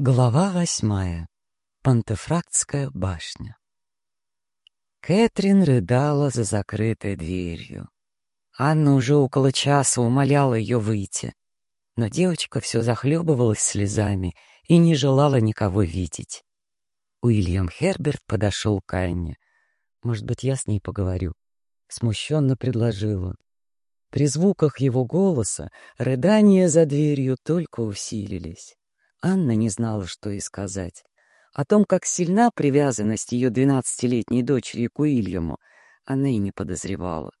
Глава восьмая. Пантефрактская башня. Кэтрин рыдала за закрытой дверью. Анна уже около часа умоляла ее выйти, но девочка все захлебывалась слезами и не желала никого видеть. Уильям Херберт подошел к Анне. «Может быть, я с ней поговорю?» — смущенно предложил он. При звуках его голоса рыдания за дверью только усилились. Анна не знала, что и сказать. О том, как сильна привязанность ее двенадцатилетней дочери к Уильяму, она и не подозревала.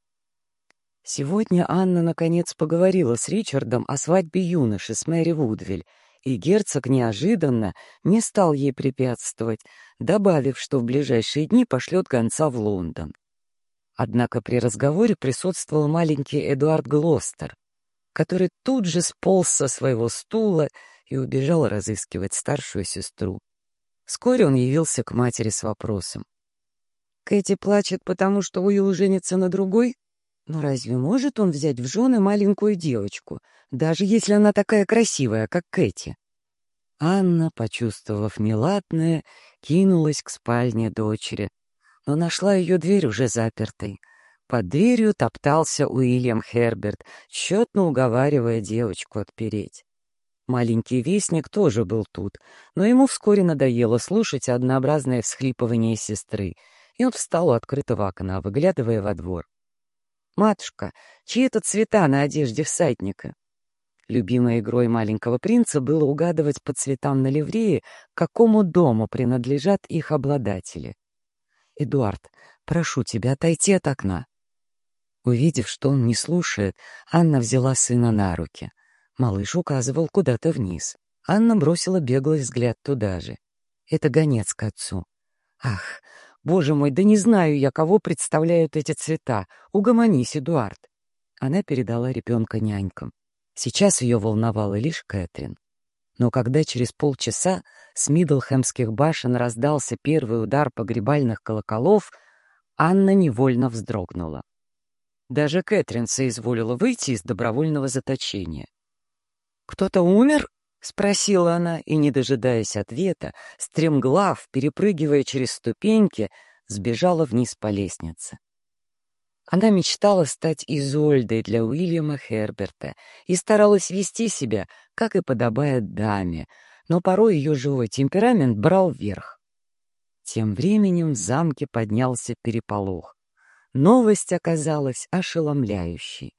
Сегодня Анна наконец поговорила с Ричардом о свадьбе юноши с Мэри Вудвиль, и герцог неожиданно не стал ей препятствовать, добавив, что в ближайшие дни пошлет гонца в Лондон. Однако при разговоре присутствовал маленький Эдуард Глостер, который тут же сполз со своего стула и убежал разыскивать старшую сестру. Вскоре он явился к матери с вопросом. «Кэти плачет, потому что Уилл женится на другой? Но разве может он взять в жены маленькую девочку, даже если она такая красивая, как Кэти?» Анна, почувствовав неладное, кинулась к спальне дочери, но нашла ее дверь уже запертой. Под дверью топтался Уильям Херберт, тщетно уговаривая девочку отпереть. Маленький вестник тоже был тут, но ему вскоре надоело слушать однообразное всхлипывание сестры, и он встал у открытого окна, выглядывая во двор. «Матушка, чьи это цвета на одежде всадника?» Любимой игрой маленького принца было угадывать по цветам на ливрее, какому дому принадлежат их обладатели. «Эдуард, прошу тебя отойти от окна». Увидев, что он не слушает, Анна взяла сына на руки. Малыш указывал куда-то вниз. Анна бросила беглый взгляд туда же. Это гонец к отцу. Ах, боже мой, да не знаю я, кого представляют эти цвета. Угомонись, Эдуард. Она передала ребенка нянькам. Сейчас ее волновала лишь Кэтрин. Но когда через полчаса с Мидлхэмских башен раздался первый удар погребальных колоколов, Анна невольно вздрогнула. Даже Кэтрин соизволила выйти из добровольного заточения. «Кто-то умер?» — спросила она, и, не дожидаясь ответа, стремглав, перепрыгивая через ступеньки, сбежала вниз по лестнице. Она мечтала стать Изольдой для Уильяма Херберта и старалась вести себя, как и подобает даме, но порой ее живой темперамент брал вверх. Тем временем в замке поднялся переполох. Новость оказалась ошеломляющей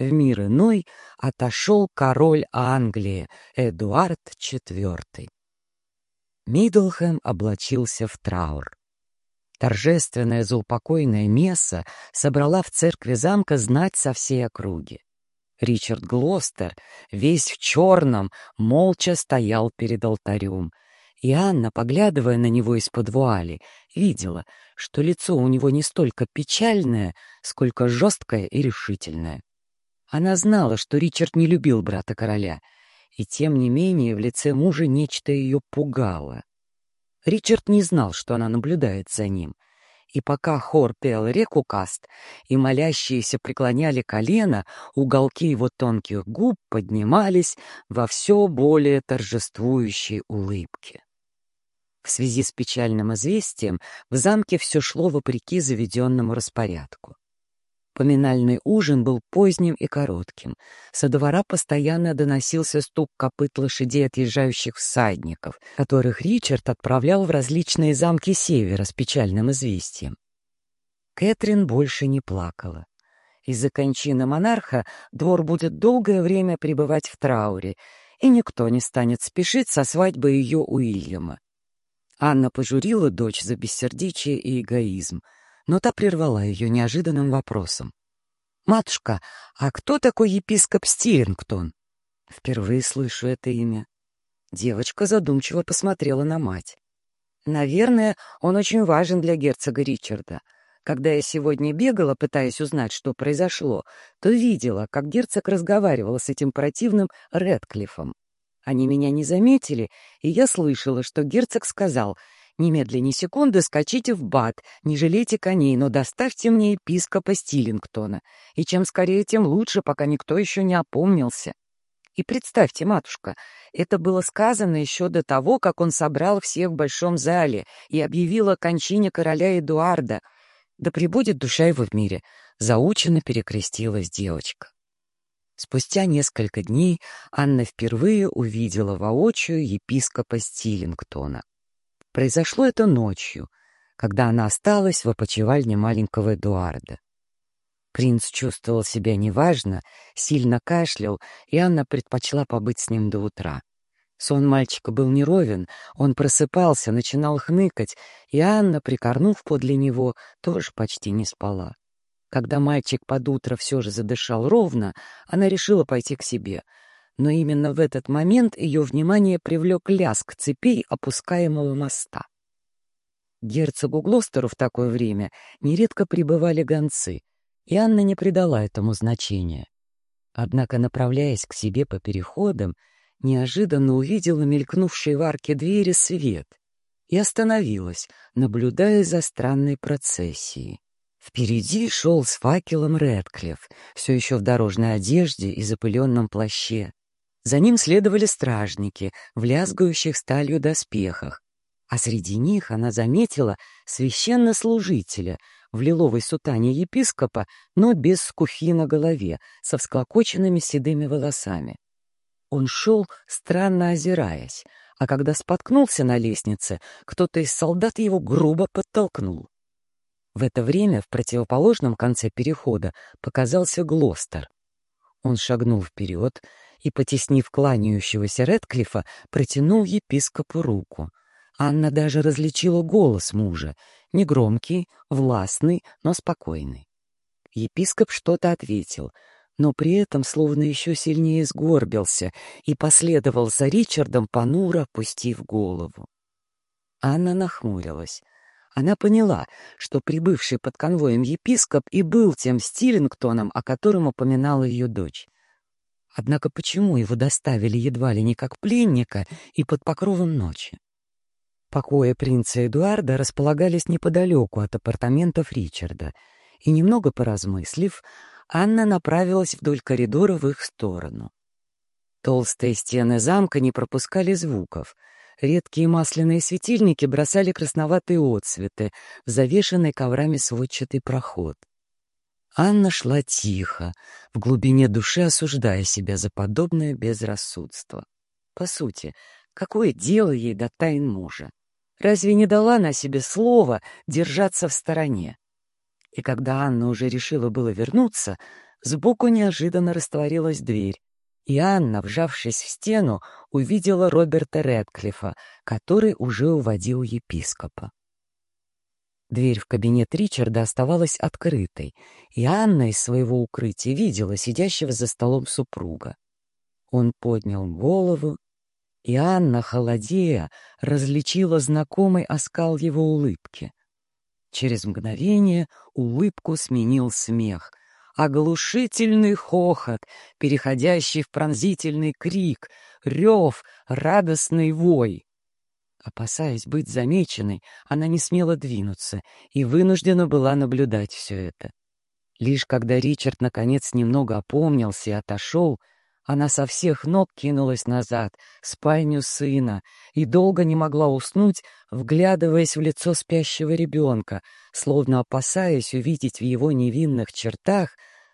в мир иной отошел король Англии Эдуард IV. Мидлхэм облачился в траур. Торжественная заупокойная месса собрала в церкви замка знать со всей округи. Ричард Глостер, весь в черном, молча стоял перед алтарем, и Анна, поглядывая на него из-под вуали, видела, что лицо у него не столько печальное, сколько жесткое и решительное. Она знала, что Ричард не любил брата короля, и тем не менее в лице мужа нечто ее пугало. Ричард не знал, что она наблюдает за ним, и пока хор пел реку каст и молящиеся преклоняли колено, уголки его тонких губ поднимались во все более торжествующей улыбке. В связи с печальным известием в замке все шло вопреки заведенному распорядку. Поминальный ужин был поздним и коротким. Со двора постоянно доносился стук копыт лошадей отъезжающих всадников, которых Ричард отправлял в различные замки севера с печальным известием. Кэтрин больше не плакала. Из-за кончины монарха двор будет долгое время пребывать в трауре, и никто не станет спешить со свадьбой ее Уильяма. Анна пожурила дочь за бессердечие и эгоизм — но та прервала ее неожиданным вопросом. «Матушка, а кто такой епископ Стирингтон?» «Впервые слышу это имя». Девочка задумчиво посмотрела на мать. «Наверное, он очень важен для герцога Ричарда. Когда я сегодня бегала, пытаясь узнать, что произошло, то видела, как герцог разговаривал с этим противным Редклиффом. Они меня не заметили, и я слышала, что герцог сказал — Немедленно секунды скачите в бат, не жалейте коней, но доставьте мне епископа Стиллингтона. И чем скорее, тем лучше, пока никто еще не опомнился. И представьте, матушка, это было сказано еще до того, как он собрал всех в большом зале и объявил о кончине короля Эдуарда. Да пребудет душа его в мире. Заученно перекрестилась девочка. Спустя несколько дней Анна впервые увидела воочию епископа Стилингтона. Произошло это ночью, когда она осталась в опочивальне маленького Эдуарда. Принц чувствовал себя неважно, сильно кашлял, и Анна предпочла побыть с ним до утра. Сон мальчика был неровен, он просыпался, начинал хныкать, и Анна, прикорнув подле него, тоже почти не спала. Когда мальчик под утро все же задышал ровно, она решила пойти к себе. Но именно в этот момент ее внимание привлек лязг цепей опускаемого моста. Герцогу Глостеру в такое время нередко прибывали гонцы, и Анна не придала этому значения. Однако, направляясь к себе по переходам, неожиданно увидела мелькнувший в арке двери свет и остановилась, наблюдая за странной процессией. Впереди шел с факелом Редклифф, все еще в дорожной одежде и запыленном плаще. За ним следовали стражники в лязгающих сталью доспехах, а среди них она заметила священнослужителя в лиловой сутане епископа, но без скуфи на голове, со всклокоченными седыми волосами. Он шел, странно озираясь, а когда споткнулся на лестнице, кто-то из солдат его грубо подтолкнул. В это время в противоположном конце перехода показался Глостер. Он шагнул вперед и, потеснив кланяющегося Редклифа, протянул епископу руку. Анна даже различила голос мужа, негромкий, властный, но спокойный. Епископ что-то ответил, но при этом словно еще сильнее сгорбился и последовал за Ричардом, понуро опустив голову. Анна нахмурилась. Она поняла, что прибывший под конвоем епископ и был тем Стиллингтоном, о котором упоминала ее дочь. Однако почему его доставили едва ли не как пленника и под покровом ночи? Покои принца Эдуарда располагались неподалеку от апартаментов Ричарда, и, немного поразмыслив, Анна направилась вдоль коридора в их сторону. Толстые стены замка не пропускали звуков — Редкие масляные светильники бросали красноватые отсветы в завешенный коврами сводчатый проход. Анна шла тихо, в глубине души осуждая себя за подобное безрассудство. По сути, какое дело ей до тайн мужа? Разве не дала она себе слово держаться в стороне? И когда Анна уже решила было вернуться, сбоку неожиданно растворилась дверь, и Анна, вжавшись в стену, увидела Роберта Редклифа, который уже уводил епископа. Дверь в кабинет Ричарда оставалась открытой, и Анна из своего укрытия видела сидящего за столом супруга. Он поднял голову, и Анна, холодея, различила знакомый оскал его улыбки. Через мгновение улыбку сменил смех, оглушительный хохот, переходящий в пронзительный крик, рев, радостный вой. Опасаясь быть замеченной, она не смела двинуться и вынуждена была наблюдать все это. Лишь когда Ричард наконец немного опомнился и отошел, она со всех ног кинулась назад, в спальню сына, и долго не могла уснуть, вглядываясь в лицо спящего ребенка, словно опасаясь увидеть в его невинных чертах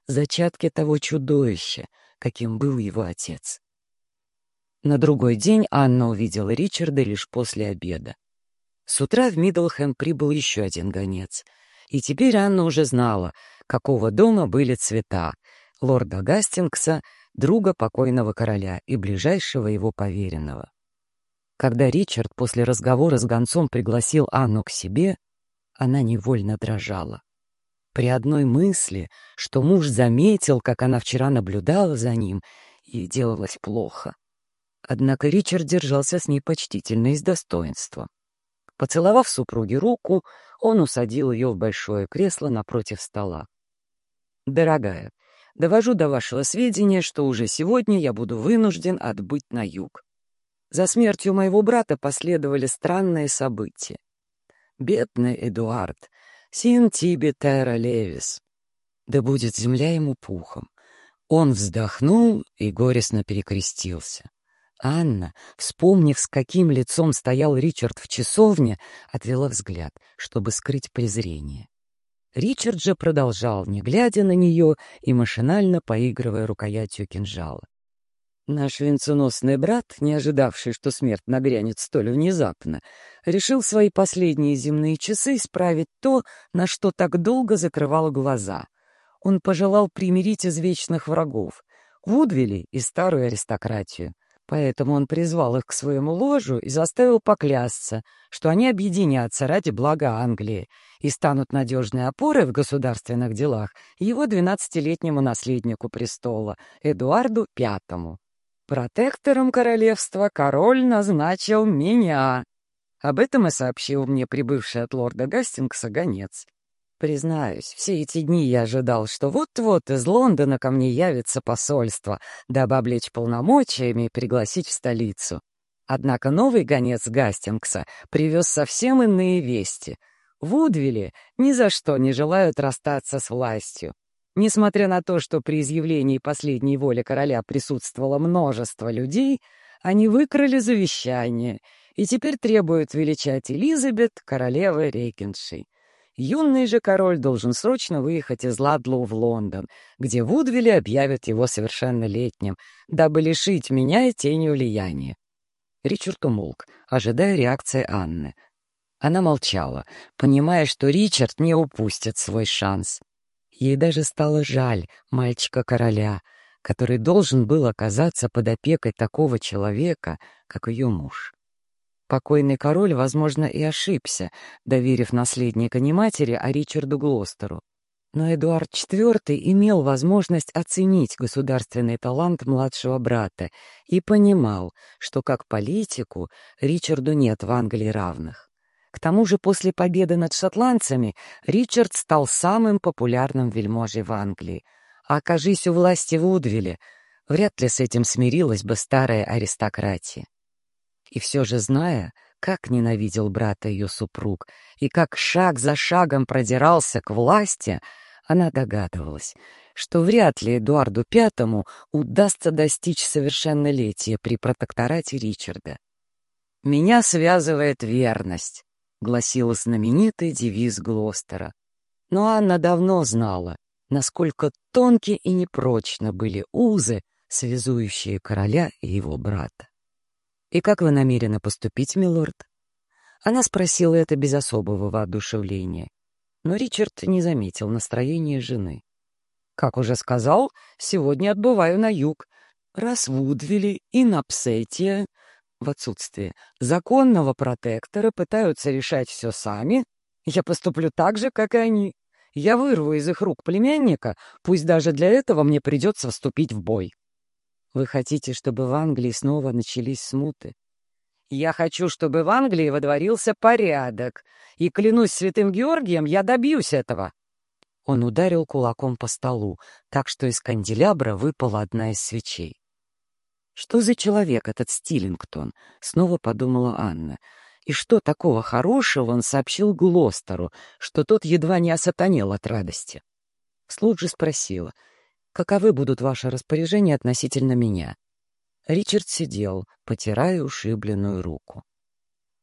зачатки того чудовища, каким был его отец. На другой день Анна увидела Ричарда лишь после обеда. С утра в Миддлхэм прибыл еще один гонец, и теперь Анна уже знала, какого дома были цвета — лорда Гастингса — друга покойного короля и ближайшего его поверенного. Когда Ричард после разговора с гонцом пригласил Анну к себе, она невольно дрожала. При одной мысли, что муж заметил, как она вчера наблюдала за ним, ей делалось плохо. Однако Ричард держался с ней почтительно и с достоинством. Поцеловав супруге руку, он усадил ее в большое кресло напротив стола. «Дорогая, Довожу до вашего сведения, что уже сегодня я буду вынужден отбыть на юг. За смертью моего брата последовали странные события. Бедный Эдуард, син Тиби Терра Левис. Да будет земля ему пухом. Он вздохнул и горестно перекрестился. Анна, вспомнив, с каким лицом стоял Ричард в часовне, отвела взгляд, чтобы скрыть презрение. Ричард же продолжал, не глядя на нее и машинально поигрывая рукоятью кинжала. Наш венценосный брат, не ожидавший, что смерть нагрянет столь внезапно, решил свои последние земные часы исправить то, на что так долго закрывал глаза. Он пожелал примирить извечных врагов — Вудвилли и старую аристократию. Поэтому он призвал их к своему ложу и заставил поклясться, что они объединятся ради блага Англии и станут надежной опорой в государственных делах его двенадцатилетнему наследнику престола, Эдуарду Пятому. Протектором королевства король назначил меня. Об этом и сообщил мне прибывший от лорда Гастингса гонец. Признаюсь, все эти дни я ожидал, что вот-вот из Лондона ко мне явится посольство, дабы облечь полномочиями и пригласить в столицу. Однако новый гонец Гастингса привез совсем иные вести. В Удвилле ни за что не желают расстаться с властью. Несмотря на то, что при изъявлении последней воли короля присутствовало множество людей, они выкрали завещание и теперь требуют величать Элизабет королевой Рейкеншей. Юный же король должен срочно выехать из Ладлоу в Лондон, где Вудвилли объявят его совершеннолетним, дабы лишить меня тени влияния. Ричард умолк, ожидая реакции Анны. Она молчала, понимая, что Ричард не упустит свой шанс. Ей даже стало жаль мальчика-короля, который должен был оказаться под опекой такого человека, как ее муж. Покойный король, возможно, и ошибся, доверив наследника не матери, а Ричарду Глостеру. Но Эдуард IV имел возможность оценить государственный талант младшего брата и понимал, что как политику Ричарду нет в Англии равных. К тому же после победы над шотландцами Ричард стал самым популярным вельможей в Англии. А окажись у власти в Удвилле, вряд ли с этим смирилась бы старая аристократия. И все же зная, как ненавидел брата ее супруг и как шаг за шагом продирался к власти, она догадывалась, что вряд ли Эдуарду Пятому удастся достичь совершеннолетия при протекторате Ричарда. «Меня связывает верность», — гласил знаменитый девиз Глостера. Но Анна давно знала, насколько тонкие и непрочно были узы, связующие короля и его брата. «И как вы намерены поступить, милорд?» Она спросила это без особого воодушевления, но Ричард не заметил настроения жены. «Как уже сказал, сегодня отбываю на юг. Раз в Удвилле и на Псетия в отсутствие законного протектора пытаются решать все сами, я поступлю так же, как и они. Я вырву из их рук племянника, пусть даже для этого мне придется вступить в бой. Вы хотите, чтобы в Англии снова начались смуты? Я хочу, чтобы в Англии водворился порядок, и, клянусь святым Георгием, я добьюсь этого. Он ударил кулаком по столу, так что из канделябра выпала одна из свечей. Что за человек этот Стиллингтон? Снова подумала Анна. И что такого хорошего он сообщил Глостеру, что тот едва не осатанел от радости? Вслух же спросила, каковы будут ваши распоряжения относительно меня? Ричард сидел, потирая ушибленную руку.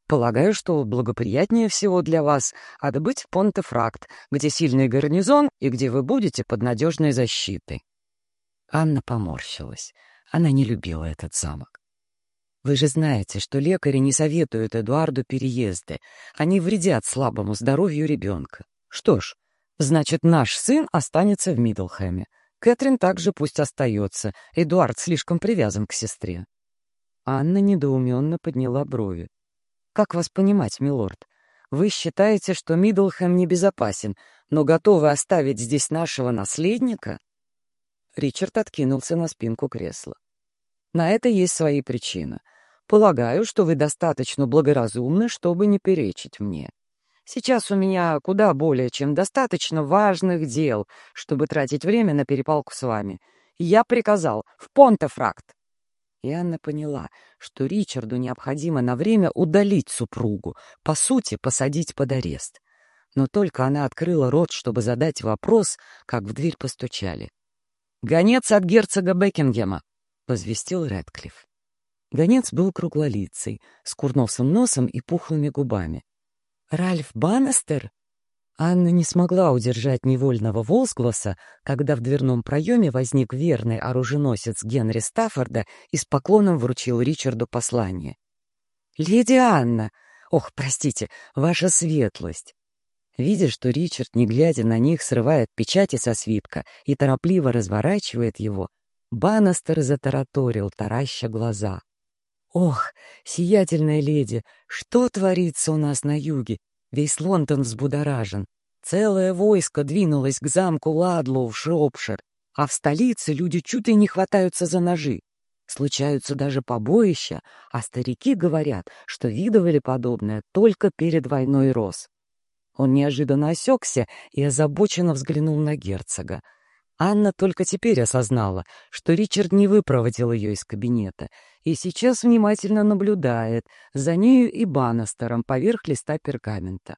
Полагаю, что благоприятнее всего для вас отбыть в Понтефракт, где сильный гарнизон и где вы будете под надежной защитой. Анна поморщилась. Она не любила этот замок. Вы же знаете, что лекари не советуют Эдуарду переезды. Они вредят слабому здоровью ребенка. Что ж, значит, наш сын останется в Мидлхэме. Кэтрин также пусть остается. Эдуард слишком привязан к сестре. Анна недоуменно подняла брови. «Как вас понимать, милорд? Вы считаете, что Мидлхэм небезопасен, но готовы оставить здесь нашего наследника?» Ричард откинулся на спинку кресла. На это есть свои причины. Полагаю, что вы достаточно благоразумны, чтобы не перечить мне. Сейчас у меня куда более чем достаточно важных дел, чтобы тратить время на перепалку с вами. Я приказал в Понтефракт. И Анна поняла, что Ричарду необходимо на время удалить супругу, по сути, посадить под арест. Но только она открыла рот, чтобы задать вопрос, как в дверь постучали. «Гонец от герцога Бекингема», — возвестил Рэдклифф. Гонец был круглолицей, с курносым носом и пухлыми губами. «Ральф Баннестер?» Анна не смогла удержать невольного возгласа, когда в дверном проеме возник верный оруженосец Генри Стаффорда и с поклоном вручил Ричарду послание. «Леди Анна! Ох, простите, ваша светлость!» Видя, что Ричард, не глядя на них, срывает печати со свитка и торопливо разворачивает его, Баннестер затараторил, тараща глаза. «Ох, сиятельная леди, что творится у нас на юге? Весь Лондон взбудоражен. Целое войско двинулось к замку Ладлоу в Шропшир, а в столице люди чуть ли не хватаются за ножи. Случаются даже побоища, а старики говорят, что видывали подобное только перед войной роз. Он неожиданно осекся и озабоченно взглянул на герцога. Анна только теперь осознала, что Ричард не выпроводил ее из кабинета и сейчас внимательно наблюдает за нею и Банастером поверх листа пергамента.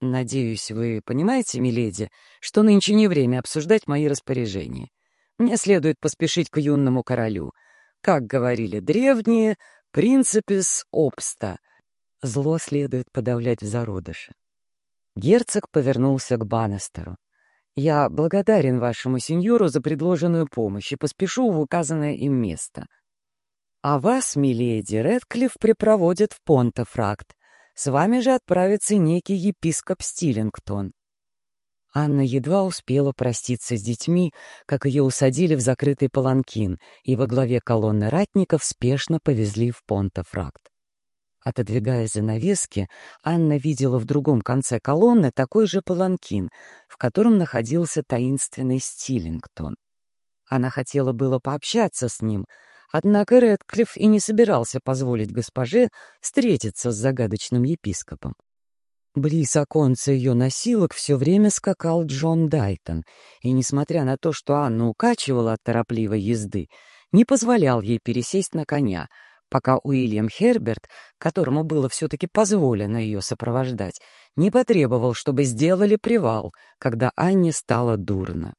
«Надеюсь, вы понимаете, миледи, что нынче не время обсуждать мои распоряжения. Мне следует поспешить к юному королю. Как говорили древние, принципис обста. Зло следует подавлять в зародыше. Герцог повернулся к Баннестеру. «Я благодарен вашему сеньору за предложенную помощь и поспешу в указанное им место. А вас, миледи, Редклифф припроводит в Понтефракт. С вами же отправится некий епископ Стиллингтон». Анна едва успела проститься с детьми, как ее усадили в закрытый паланкин, и во главе колонны ратников спешно повезли в Понтефракт. Отодвигая занавески, Анна видела в другом конце колонны такой же паланкин, в котором находился таинственный Стиллингтон. Она хотела было пообщаться с ним, однако Рэдклифф и не собирался позволить госпоже встретиться с загадочным епископом. Близ оконца ее носилок все время скакал Джон Дайтон, и, несмотря на то, что Анна укачивала от торопливой езды, не позволял ей пересесть на коня — пока Уильям Херберт, которому было все-таки позволено ее сопровождать, не потребовал, чтобы сделали привал, когда Анне стало дурно.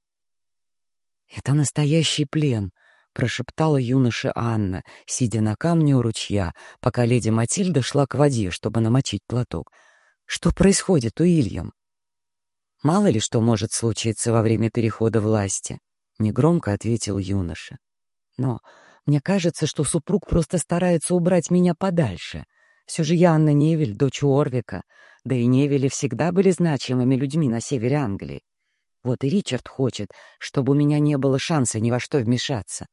«Это настоящий плен», — прошептала юноша Анна, сидя на камне у ручья, пока леди Матильда шла к воде, чтобы намочить платок. «Что происходит, Уильям?» «Мало ли что может случиться во время перехода власти», — негромко ответил юноша. «Но мне кажется, что супруг просто старается убрать меня подальше. Все же я Анна Невель, дочь Орвика, да и Невели всегда были значимыми людьми на севере Англии. Вот и Ричард хочет, чтобы у меня не было шанса ни во что вмешаться.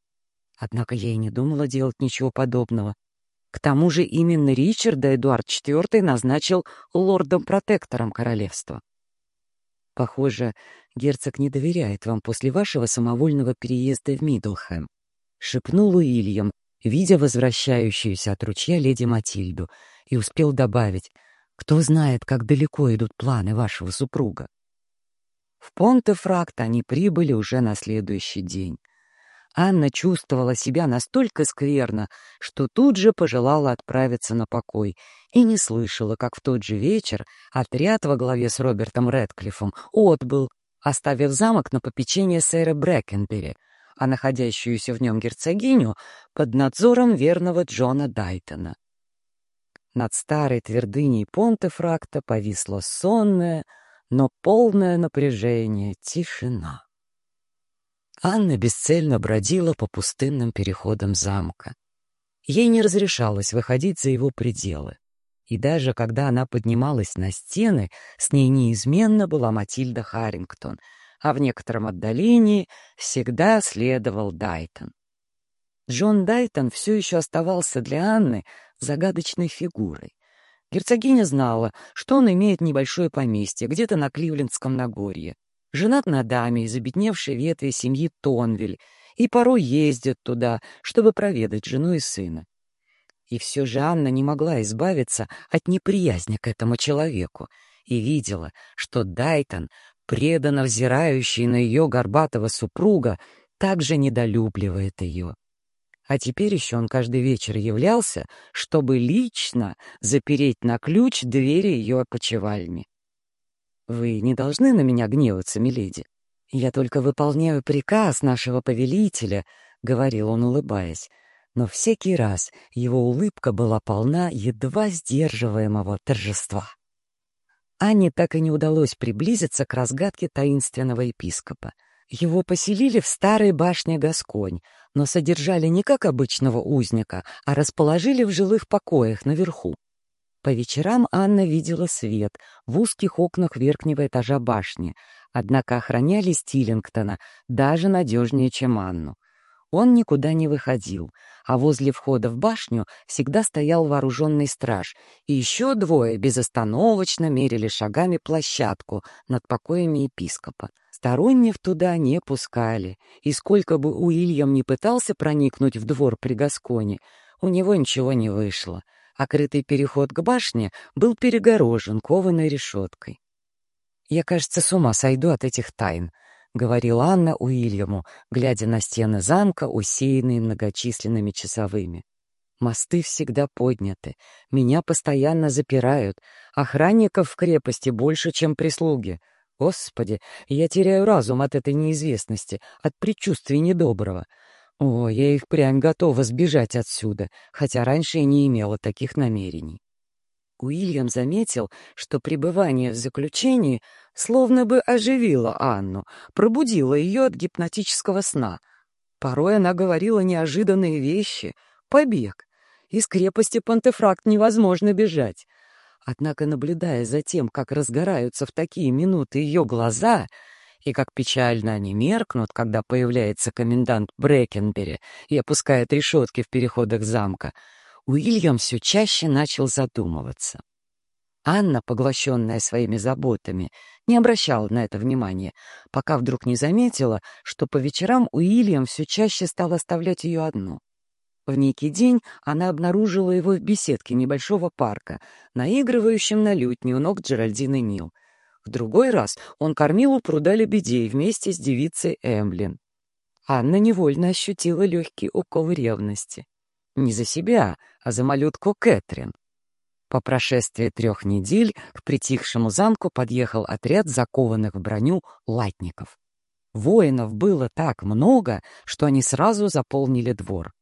Однако я и не думала делать ничего подобного. К тому же именно Ричарда Эдуард IV назначил лордом-протектором королевства. Похоже, герцог не доверяет вам после вашего самовольного переезда в Мидлхэм. — шепнул Уильям, видя возвращающуюся от ручья леди Матильду, и успел добавить, «Кто знает, как далеко идут планы вашего супруга?» В Понте-Фракт они прибыли уже на следующий день. Анна чувствовала себя настолько скверно, что тут же пожелала отправиться на покой и не слышала, как в тот же вечер отряд во главе с Робертом Рэдклиффом отбыл, оставив замок на попечение сэра Брэкенбери, а находящуюся в нем герцогиню под надзором верного Джона Дайтона. Над старой твердыней Понтефракта повисло сонное, но полное напряжение, тишина. Анна бесцельно бродила по пустынным переходам замка. Ей не разрешалось выходить за его пределы. И даже когда она поднималась на стены, с ней неизменно была Матильда Харрингтон — а в некотором отдалении всегда следовал Дайтон. Джон Дайтон все еще оставался для Анны загадочной фигурой. Герцогиня знала, что он имеет небольшое поместье где-то на Кливлендском Нагорье, женат на даме из обедневшей ветви семьи Тонвиль и порой ездит туда, чтобы проведать жену и сына. И все же Анна не могла избавиться от неприязни к этому человеку и видела, что Дайтон преданно взирающий на ее горбатого супруга, также недолюбливает ее. А теперь еще он каждый вечер являлся, чтобы лично запереть на ключ двери ее опочивальни. «Вы не должны на меня гневаться, миледи. «Я только выполняю приказ нашего повелителя», — говорил он, улыбаясь. Но всякий раз его улыбка была полна едва сдерживаемого торжества. Анне так и не удалось приблизиться к разгадке таинственного епископа. Его поселили в старой башне Гасконь, но содержали не как обычного узника, а расположили в жилых покоях наверху. По вечерам Анна видела свет в узких окнах верхнего этажа башни, однако охраняли Стиллингтона даже надежнее, чем Анну. Он никуда не выходил, а возле входа в башню всегда стоял вооруженный страж, и еще двое безостановочно мерили шагами площадку над покоями епископа. Сторонних туда не пускали, и сколько бы Уильям не пытался проникнуть в двор при Гасконе, у него ничего не вышло, а крытый переход к башне был перегорожен кованой решеткой. «Я, кажется, с ума сойду от этих тайн», — говорила Анна Уильяму, глядя на стены замка, усеянные многочисленными часовыми. «Мосты всегда подняты, меня постоянно запирают, охранников в крепости больше, чем прислуги. Господи, я теряю разум от этой неизвестности, от предчувствий недоброго. О, я их прям готова сбежать отсюда, хотя раньше и не имела таких намерений». Уильям заметил, что пребывание в заключении словно бы оживило Анну, пробудило ее от гипнотического сна. Порой она говорила неожиданные вещи. Побег. Из крепости Пантефракт невозможно бежать. Однако, наблюдая за тем, как разгораются в такие минуты ее глаза, и как печально они меркнут, когда появляется комендант Брекенбери и опускает решетки в переходах замка, Уильям все чаще начал задумываться. Анна, поглощенная своими заботами, не обращала на это внимания, пока вдруг не заметила, что по вечерам Уильям все чаще стал оставлять ее одну. В некий день она обнаружила его в беседке небольшого парка, наигрывающем на лютне у ног Джеральдины Нил. В другой раз он кормил у пруда лебедей вместе с девицей Эмблин. Анна невольно ощутила легкий укол ревности. Не за себя, а за малютку Кэтрин. По прошествии трех недель к притихшему замку подъехал отряд закованных в броню латников. Воинов было так много, что они сразу заполнили двор.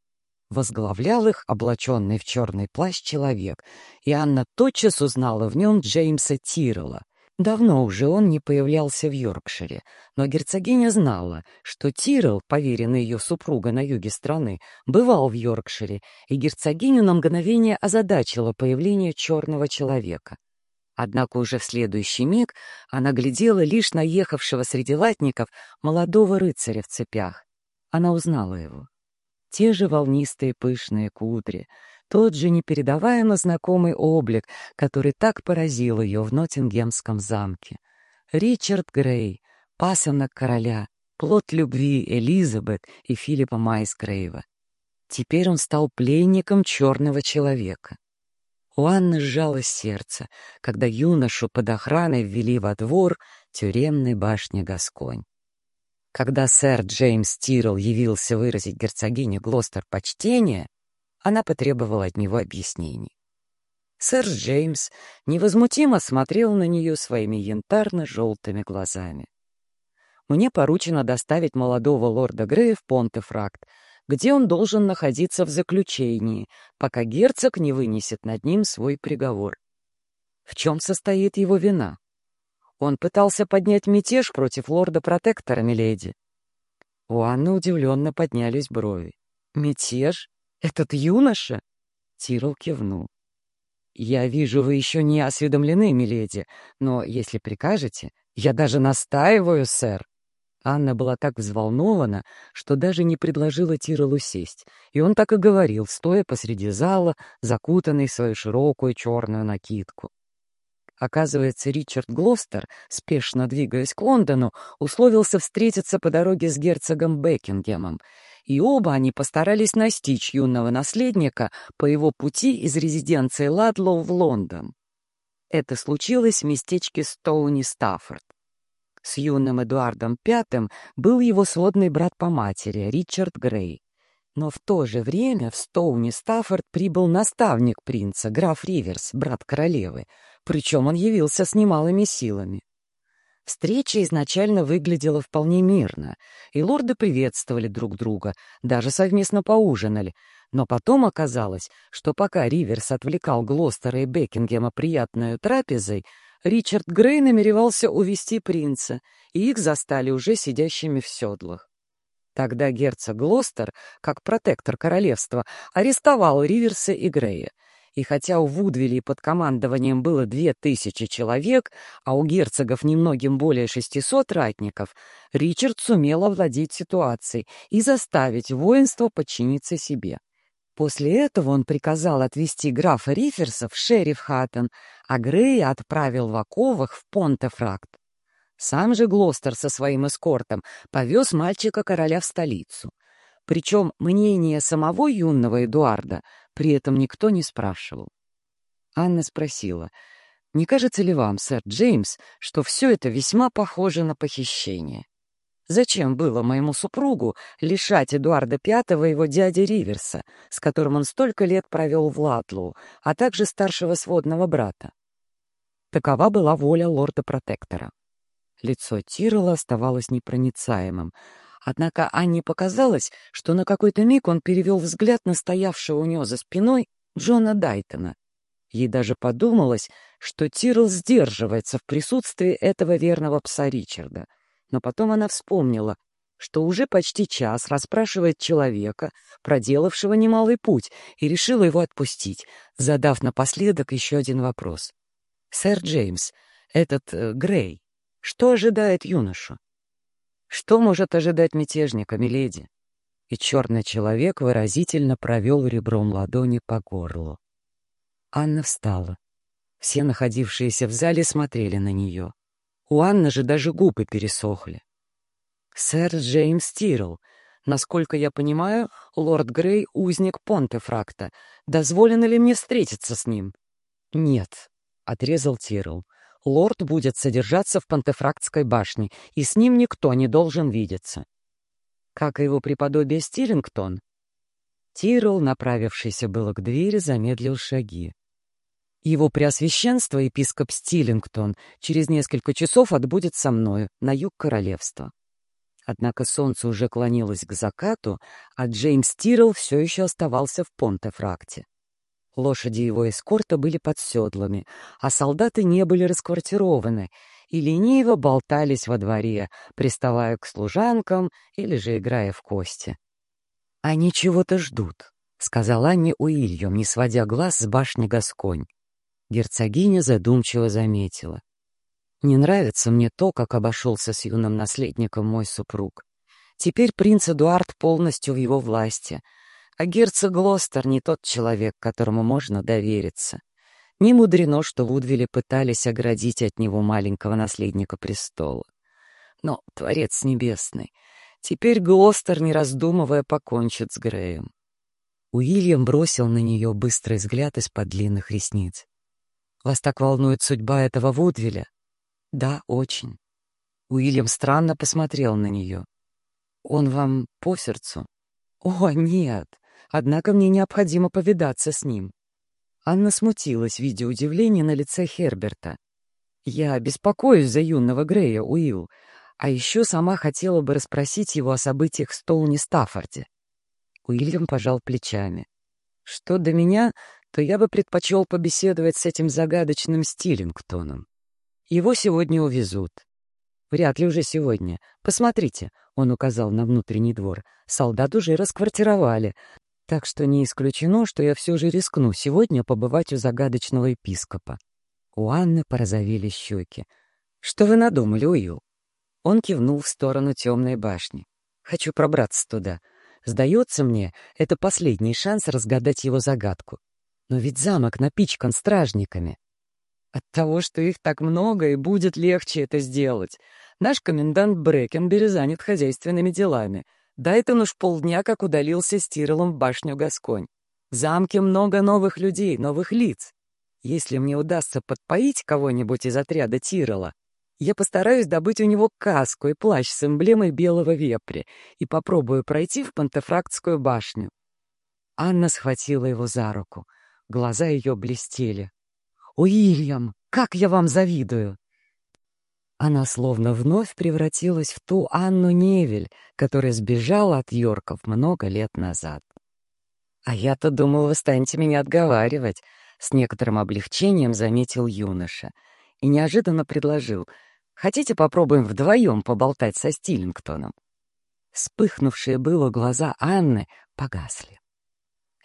Возглавлял их облаченный в черный плащ человек, и Анна тотчас узнала в нем Джеймса Тиррелла, Давно уже он не появлялся в Йоркшире, но герцогиня знала, что Тирл, поверенный ее супруга на юге страны, бывал в Йоркшире, и герцогиню на мгновение озадачило появление черного человека. Однако уже в следующий миг она глядела лишь на ехавшего среди латников молодого рыцаря в цепях. Она узнала его. Те же волнистые пышные кудри — тот же непередаваемо знакомый облик, который так поразил ее в Ноттингемском замке. Ричард Грей, пасынок короля, плод любви Элизабет и Филиппа Майсгрейва. Теперь он стал пленником черного человека. У Анны сжалось сердце, когда юношу под охраной ввели во двор тюремной башни Гасконь. Когда сэр Джеймс Тирл явился выразить герцогине Глостер почтение, она потребовала от него объяснений. Сэр Джеймс невозмутимо смотрел на нее своими янтарно-желтыми глазами. «Мне поручено доставить молодого лорда Грея в Понтефракт, где он должен находиться в заключении, пока герцог не вынесет над ним свой приговор. В чем состоит его вина? Он пытался поднять мятеж против лорда-протектора, миледи. У Анны удивленно поднялись брови. «Мятеж? «Этот юноша?» Тирл кивнул. «Я вижу, вы еще не осведомлены, миледи, но, если прикажете, я даже настаиваю, сэр». Анна была так взволнована, что даже не предложила Тиролу сесть, и он так и говорил, стоя посреди зала, закутанный в свою широкую черную накидку. Оказывается, Ричард Глостер, спешно двигаясь к Лондону, условился встретиться по дороге с герцогом Бекингемом, и оба они постарались настичь юного наследника по его пути из резиденции Ладлоу в Лондон. Это случилось в местечке Стоуни-Стаффорд. С юным Эдуардом V был его сводный брат по матери, Ричард Грей. Но в то же время в Стоуни-Стаффорд прибыл наставник принца, граф Риверс, брат королевы, причем он явился с немалыми силами. Встреча изначально выглядела вполне мирно, и лорды приветствовали друг друга, даже совместно поужинали. Но потом оказалось, что пока Риверс отвлекал Глостера и Бекингема приятной трапезой, Ричард Грей намеревался увести принца, и их застали уже сидящими в седлах. Тогда герцог Глостер, как протектор королевства, арестовал Риверса и Грея. И хотя у Вудвилли под командованием было две тысячи человек, а у герцогов немногим более шестисот ратников, Ричард сумел овладеть ситуацией и заставить воинство подчиниться себе. После этого он приказал отвезти графа Риферса в Шерифхаттен, а Грея отправил в оковах в Понтефракт. Сам же Глостер со своим эскортом повез мальчика короля в столицу. Причем мнение самого юного Эдуарда при этом никто не спрашивал. Анна спросила, «Не кажется ли вам, сэр Джеймс, что все это весьма похоже на похищение?» Зачем было моему супругу лишать Эдуарда V его дяди Риверса, с которым он столько лет провел в Латлоу, а также старшего сводного брата? Такова была воля лорда-протектора. Лицо Тирола оставалось непроницаемым, однако Анне показалось, что на какой-то миг он перевел взгляд на стоявшего у него за спиной Джона Дайтона. Ей даже подумалось, что Тирл сдерживается в присутствии этого верного пса Ричарда — но потом она вспомнила, что уже почти час расспрашивает человека, проделавшего немалый путь, и решила его отпустить, задав напоследок еще один вопрос. «Сэр Джеймс, этот э, Грей, что ожидает юношу?» «Что может ожидать мятежника, миледи?» И черный человек выразительно провел ребром ладони по горлу. Анна встала. Все находившиеся в зале смотрели на нее. У Анны же даже губы пересохли. «Сэр Джеймс Тирл, насколько я понимаю, лорд Грей — узник Понтефракта. Дозволено ли мне встретиться с ним?» «Нет», — отрезал Тирл. «Лорд будет содержаться в Понтефрактской башне, и с ним никто не должен видеться». «Как и его преподобие Стиллингтон?» Тирл, направившийся было к двери, замедлил шаги. Его Преосвященство, епископ Стиллингтон, через несколько часов отбудет со мною на юг королевства. Однако солнце уже клонилось к закату, а Джеймс Тирл все еще оставался в Понтефракте. Лошади его эскорта были под седлами, а солдаты не были расквартированы и лениво болтались во дворе, приставая к служанкам или же играя в кости. «Они чего-то ждут», — сказала Анне Уильям, не сводя глаз с башни Гасконь. Герцогиня задумчиво заметила. «Не нравится мне то, как обошелся с юным наследником мой супруг. Теперь принц Эдуард полностью в его власти, а герцог Глостер не тот человек, которому можно довериться. Не мудрено, что Лудвили пытались оградить от него маленького наследника престола. Но, Творец Небесный, теперь Глостер, не раздумывая, покончит с Греем. Уильям бросил на нее быстрый взгляд из-под длинных ресниц. Вас так волнует судьба этого Вудвиля? Да, очень. Уильям странно посмотрел на нее. Он вам по сердцу? О, нет. Однако мне необходимо повидаться с ним. Анна смутилась, видя удивление на лице Херберта. Я беспокоюсь за юного Грея, Уилл, а еще сама хотела бы расспросить его о событиях в Стоуне Стаффорде. Уильям пожал плечами. Что до меня, то я бы предпочел побеседовать с этим загадочным Стиллингтоном. Его сегодня увезут. Вряд ли уже сегодня. Посмотрите, — он указал на внутренний двор, — солдат уже расквартировали, так что не исключено, что я все же рискну сегодня побывать у загадочного епископа. У Анны порозовели щеки. «Что вы надумали, Уилл?» Он кивнул в сторону темной башни. «Хочу пробраться туда. Сдается мне, это последний шанс разгадать его загадку. Но ведь замок напичкан стражниками. От того, что их так много, и будет легче это сделать. Наш комендант Брэкенбери занят хозяйственными делами. Дайтон уж полдня как удалился с Тирелом в башню Гасконь. В замке много новых людей, новых лиц. Если мне удастся подпоить кого-нибудь из отряда Тирела, я постараюсь добыть у него каску и плащ с эмблемой белого вепря и попробую пройти в Пантефрактскую башню. Анна схватила его за руку — Глаза ее блестели. «Уильям, как я вам завидую!» Она словно вновь превратилась в ту Анну Невель, которая сбежала от Йорков много лет назад. «А я-то думал, вы станете меня отговаривать», — с некоторым облегчением заметил юноша и неожиданно предложил. «Хотите, попробуем вдвоем поболтать со Стиллингтоном?» Вспыхнувшие было глаза Анны погасли.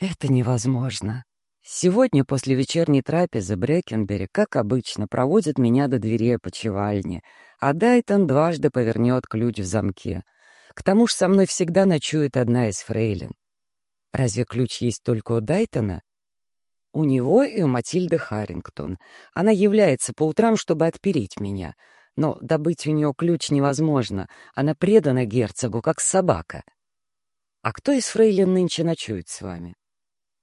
«Это невозможно. Сегодня после вечерней трапезы Брекенбери, как обычно, проводит меня до дверей опочивальни, а Дайтон дважды повернет ключ в замке. К тому же со мной всегда ночует одна из фрейлин. Разве ключ есть только у Дайтона? У него и у Матильды Харрингтон. Она является по утрам, чтобы отпереть меня. Но добыть у нее ключ невозможно. Она предана герцогу, как собака. А кто из фрейлин нынче ночует с вами?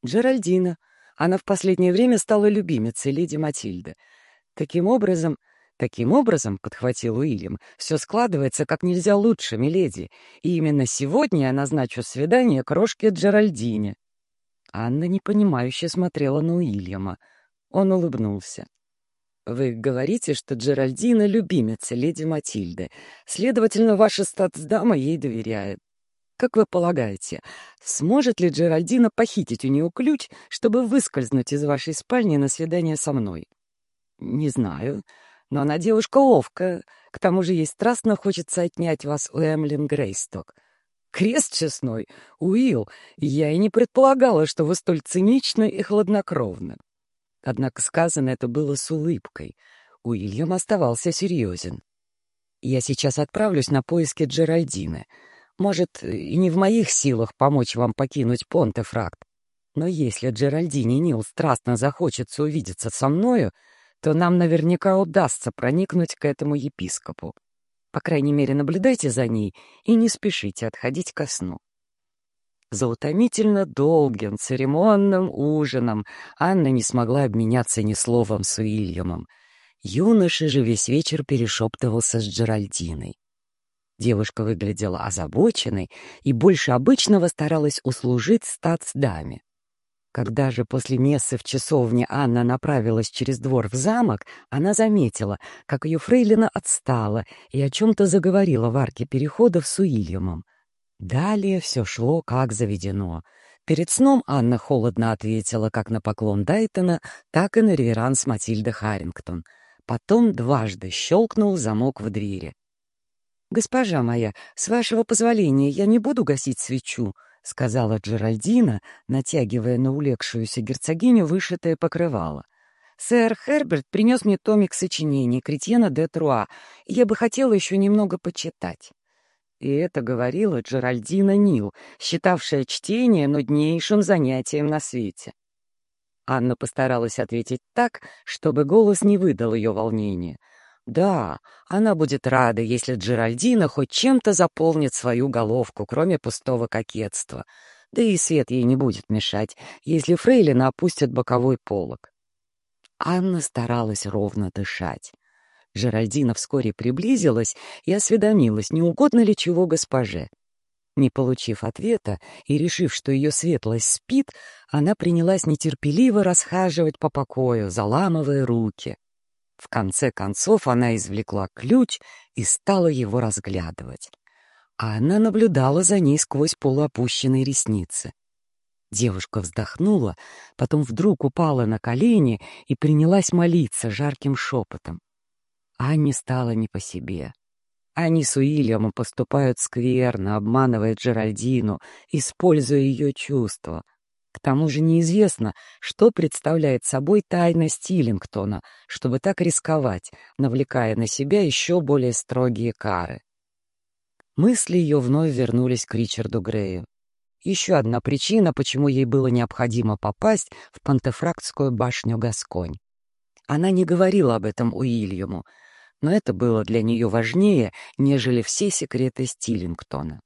Джеральдина. Она в последнее время стала любимицей леди Матильды. Таким образом, таким образом, — подхватил Уильям, — все складывается как нельзя лучше, миледи, и именно сегодня я назначу свидание крошке Джеральдине. Анна непонимающе смотрела на Уильяма. Он улыбнулся. «Вы говорите, что Джеральдина — любимица леди Матильды. Следовательно, ваша статсдама ей доверяет. Как вы полагаете, сможет ли Джеральдина похитить у нее ключ, чтобы выскользнуть из вашей спальни на свидание со мной? Не знаю, но она девушка ловкая. К тому же ей страстно хочется отнять вас у Эмлин Грейсток. Крест честной, Уилл, я и не предполагала, что вы столь циничны и хладнокровны. Однако сказано это было с улыбкой. Уильям оставался серьезен. Я сейчас отправлюсь на поиски Джеральдины — может, и не в моих силах помочь вам покинуть Понтефракт. Но если Джеральдини Нил страстно захочется увидеться со мною, то нам наверняка удастся проникнуть к этому епископу. По крайней мере, наблюдайте за ней и не спешите отходить ко сну. За утомительно долгим церемонным ужином Анна не смогла обменяться ни словом с Уильямом. Юноша же весь вечер перешептывался с Джеральдиной. Девушка выглядела озабоченной и больше обычного старалась услужить статсдаме. Когда же после мессы в часовне Анна направилась через двор в замок, она заметила, как ее фрейлина отстала и о чем-то заговорила в арке переходов с Уильямом. Далее все шло как заведено. Перед сном Анна холодно ответила как на поклон Дайтона, так и на реверанс Матильды Харрингтон. Потом дважды щелкнул замок в двери. «Госпожа моя, с вашего позволения я не буду гасить свечу», — сказала Джеральдина, натягивая на улегшуюся герцогиню вышитое покрывало. «Сэр Херберт принес мне томик сочинений Кретьена де Труа, и я бы хотела еще немного почитать». И это говорила Джеральдина Нил, считавшая чтение нуднейшим занятием на свете. Анна постаралась ответить так, чтобы голос не выдал ее волнения — да, она будет рада, если Джеральдина хоть чем-то заполнит свою головку, кроме пустого кокетства. Да и свет ей не будет мешать, если Фрейлина опустит боковой полог. Анна старалась ровно дышать. Жеральдина вскоре приблизилась и осведомилась, не угодно ли чего госпоже. Не получив ответа и решив, что ее светлость спит, она принялась нетерпеливо расхаживать по покою, заламывая руки. В конце концов она извлекла ключ и стала его разглядывать. А она наблюдала за ней сквозь полуопущенные ресницы. Девушка вздохнула, потом вдруг упала на колени и принялась молиться жарким шепотом. Анне стало не по себе. Они с Уильямом поступают скверно, обманывая Джеральдину, используя ее чувства — к тому же неизвестно, что представляет собой тайна Стиллингтона, чтобы так рисковать, навлекая на себя еще более строгие кары. Мысли ее вновь вернулись к Ричарду Грею. Еще одна причина, почему ей было необходимо попасть в Пантефрактскую башню Гасконь. Она не говорила об этом Уильяму, но это было для нее важнее, нежели все секреты Стиллингтона.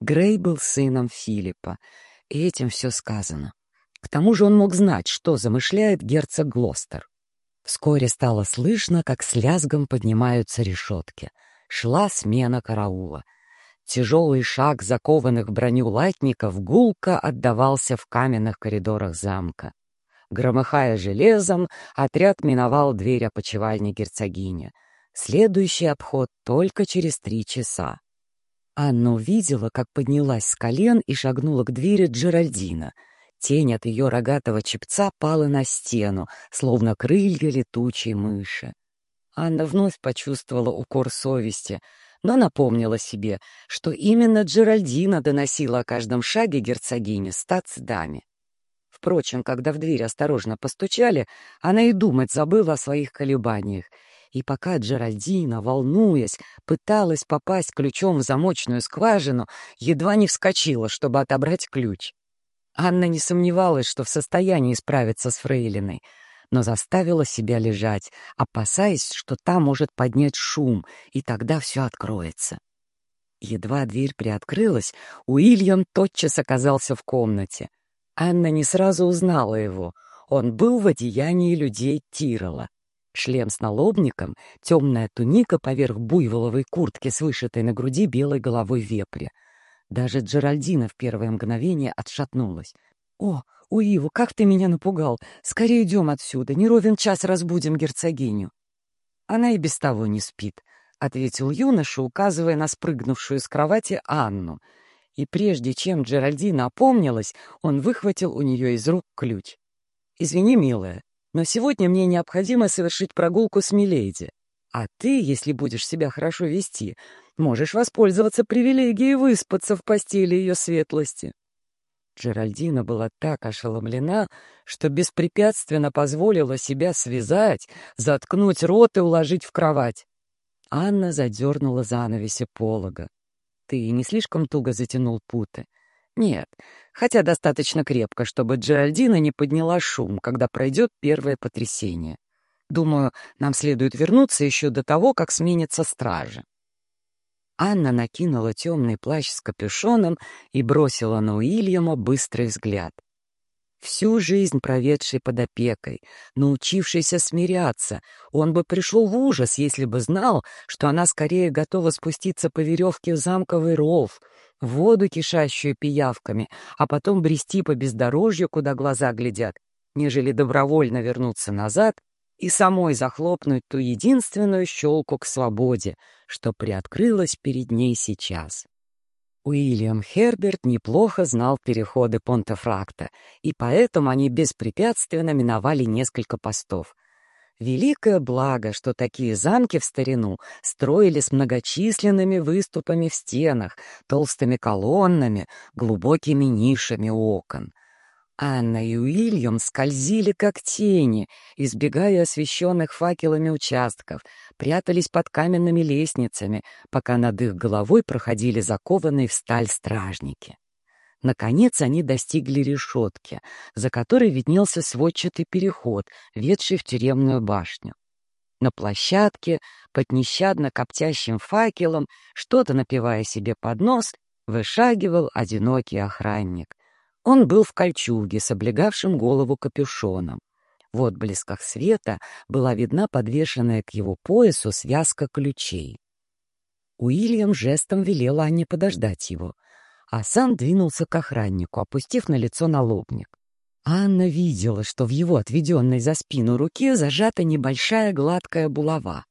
Грей был сыном Филиппа, и этим все сказано. К тому же он мог знать, что замышляет герцог Глостер. Вскоре стало слышно, как с лязгом поднимаются решетки. Шла смена караула. Тяжелый шаг закованных в броню латников гулко отдавался в каменных коридорах замка. Громыхая железом, отряд миновал дверь опочивальни герцогини. Следующий обход только через три часа. Анна увидела, как поднялась с колен и шагнула к двери Джеральдина. Тень от ее рогатого чепца пала на стену, словно крылья летучей мыши. Анна вновь почувствовала укор совести, но напомнила себе, что именно Джеральдина доносила о каждом шаге герцогине стацдаме. Впрочем, когда в дверь осторожно постучали, она и думать забыла о своих колебаниях. И пока Джеральдина, волнуясь, пыталась попасть ключом в замочную скважину, едва не вскочила, чтобы отобрать ключ. Анна не сомневалась, что в состоянии справиться с фрейлиной, но заставила себя лежать, опасаясь, что та может поднять шум, и тогда все откроется. Едва дверь приоткрылась, Уильям тотчас оказался в комнате. Анна не сразу узнала его. Он был в одеянии людей Тирола. Шлем с налобником, темная туника поверх буйволовой куртки с вышитой на груди белой головой вепря. Даже Джеральдина в первое мгновение отшатнулась. «О, Уиву, как ты меня напугал! Скорее идем отсюда, не ровен час разбудим герцогиню!» «Она и без того не спит», — ответил юноша, указывая на спрыгнувшую с кровати Анну — и прежде чем Джеральдина опомнилась, он выхватил у нее из рук ключ. «Извини, милая, но сегодня мне необходимо совершить прогулку с Миледи. А ты, если будешь себя хорошо вести, можешь воспользоваться привилегией выспаться в постели ее светлости». Джеральдина была так ошеломлена, что беспрепятственно позволила себя связать, заткнуть рот и уложить в кровать. Анна задернула занавеси полога. Ты не слишком туго затянул путы? Нет, хотя достаточно крепко, чтобы Джеральдина не подняла шум, когда пройдет первое потрясение. Думаю, нам следует вернуться еще до того, как сменятся стражи. Анна накинула темный плащ с капюшоном и бросила на Уильяма быстрый взгляд всю жизнь проведший под опекой, научившийся смиряться. Он бы пришел в ужас, если бы знал, что она скорее готова спуститься по веревке в замковый ров, в воду, кишащую пиявками, а потом брести по бездорожью, куда глаза глядят, нежели добровольно вернуться назад и самой захлопнуть ту единственную щелку к свободе, что приоткрылась перед ней сейчас. Уильям Херберт неплохо знал переходы Понтефракта, и поэтому они беспрепятственно миновали несколько постов. Великое благо, что такие замки в старину строили с многочисленными выступами в стенах, толстыми колоннами, глубокими нишами окон — Анна и Уильям скользили как тени, избегая освещенных факелами участков, прятались под каменными лестницами, пока над их головой проходили закованные в сталь стражники. Наконец они достигли решетки, за которой виднелся сводчатый переход, ведший в тюремную башню. На площадке, под нещадно коптящим факелом, что-то напивая себе под нос, вышагивал одинокий охранник — он был в кольчуге с облегавшим голову капюшоном. В отблесках света была видна подвешенная к его поясу связка ключей. Уильям жестом велел Анне подождать его, а сам двинулся к охраннику, опустив на лицо налобник. Анна видела, что в его отведенной за спину руке зажата небольшая гладкая булава.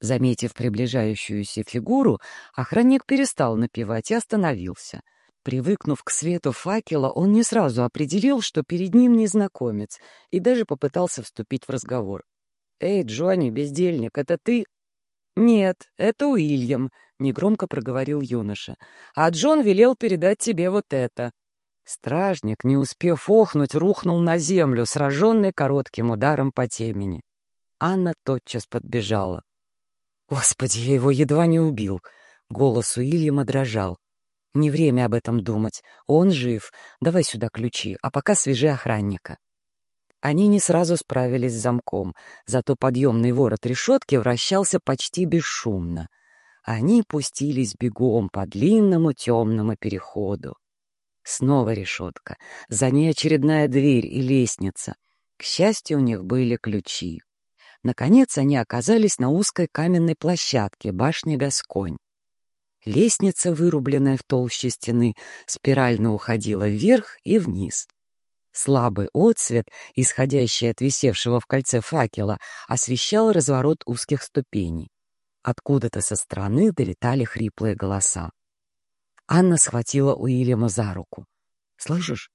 Заметив приближающуюся фигуру, охранник перестал напевать и остановился — Привыкнув к свету факела, он не сразу определил, что перед ним незнакомец, и даже попытался вступить в разговор. «Эй, Джонни, бездельник, это ты?» «Нет, это Уильям», — негромко проговорил юноша. «А Джон велел передать тебе вот это». Стражник, не успев охнуть, рухнул на землю, сраженный коротким ударом по темени. Анна тотчас подбежала. «Господи, я его едва не убил!» Голос Уильяма дрожал. Не время об этом думать. Он жив. Давай сюда ключи, а пока свяжи охранника. Они не сразу справились с замком, зато подъемный ворот решетки вращался почти бесшумно. Они пустились бегом по длинному темному переходу. Снова решетка, за ней очередная дверь и лестница. К счастью, у них были ключи. Наконец они оказались на узкой каменной площадке башни Гасконь. Лестница, вырубленная в толще стены, спирально уходила вверх и вниз. Слабый отсвет, исходящий от висевшего в кольце факела, освещал разворот узких ступеней. Откуда-то со стороны долетали хриплые голоса. Анна схватила Уильяма за руку. «Слышишь?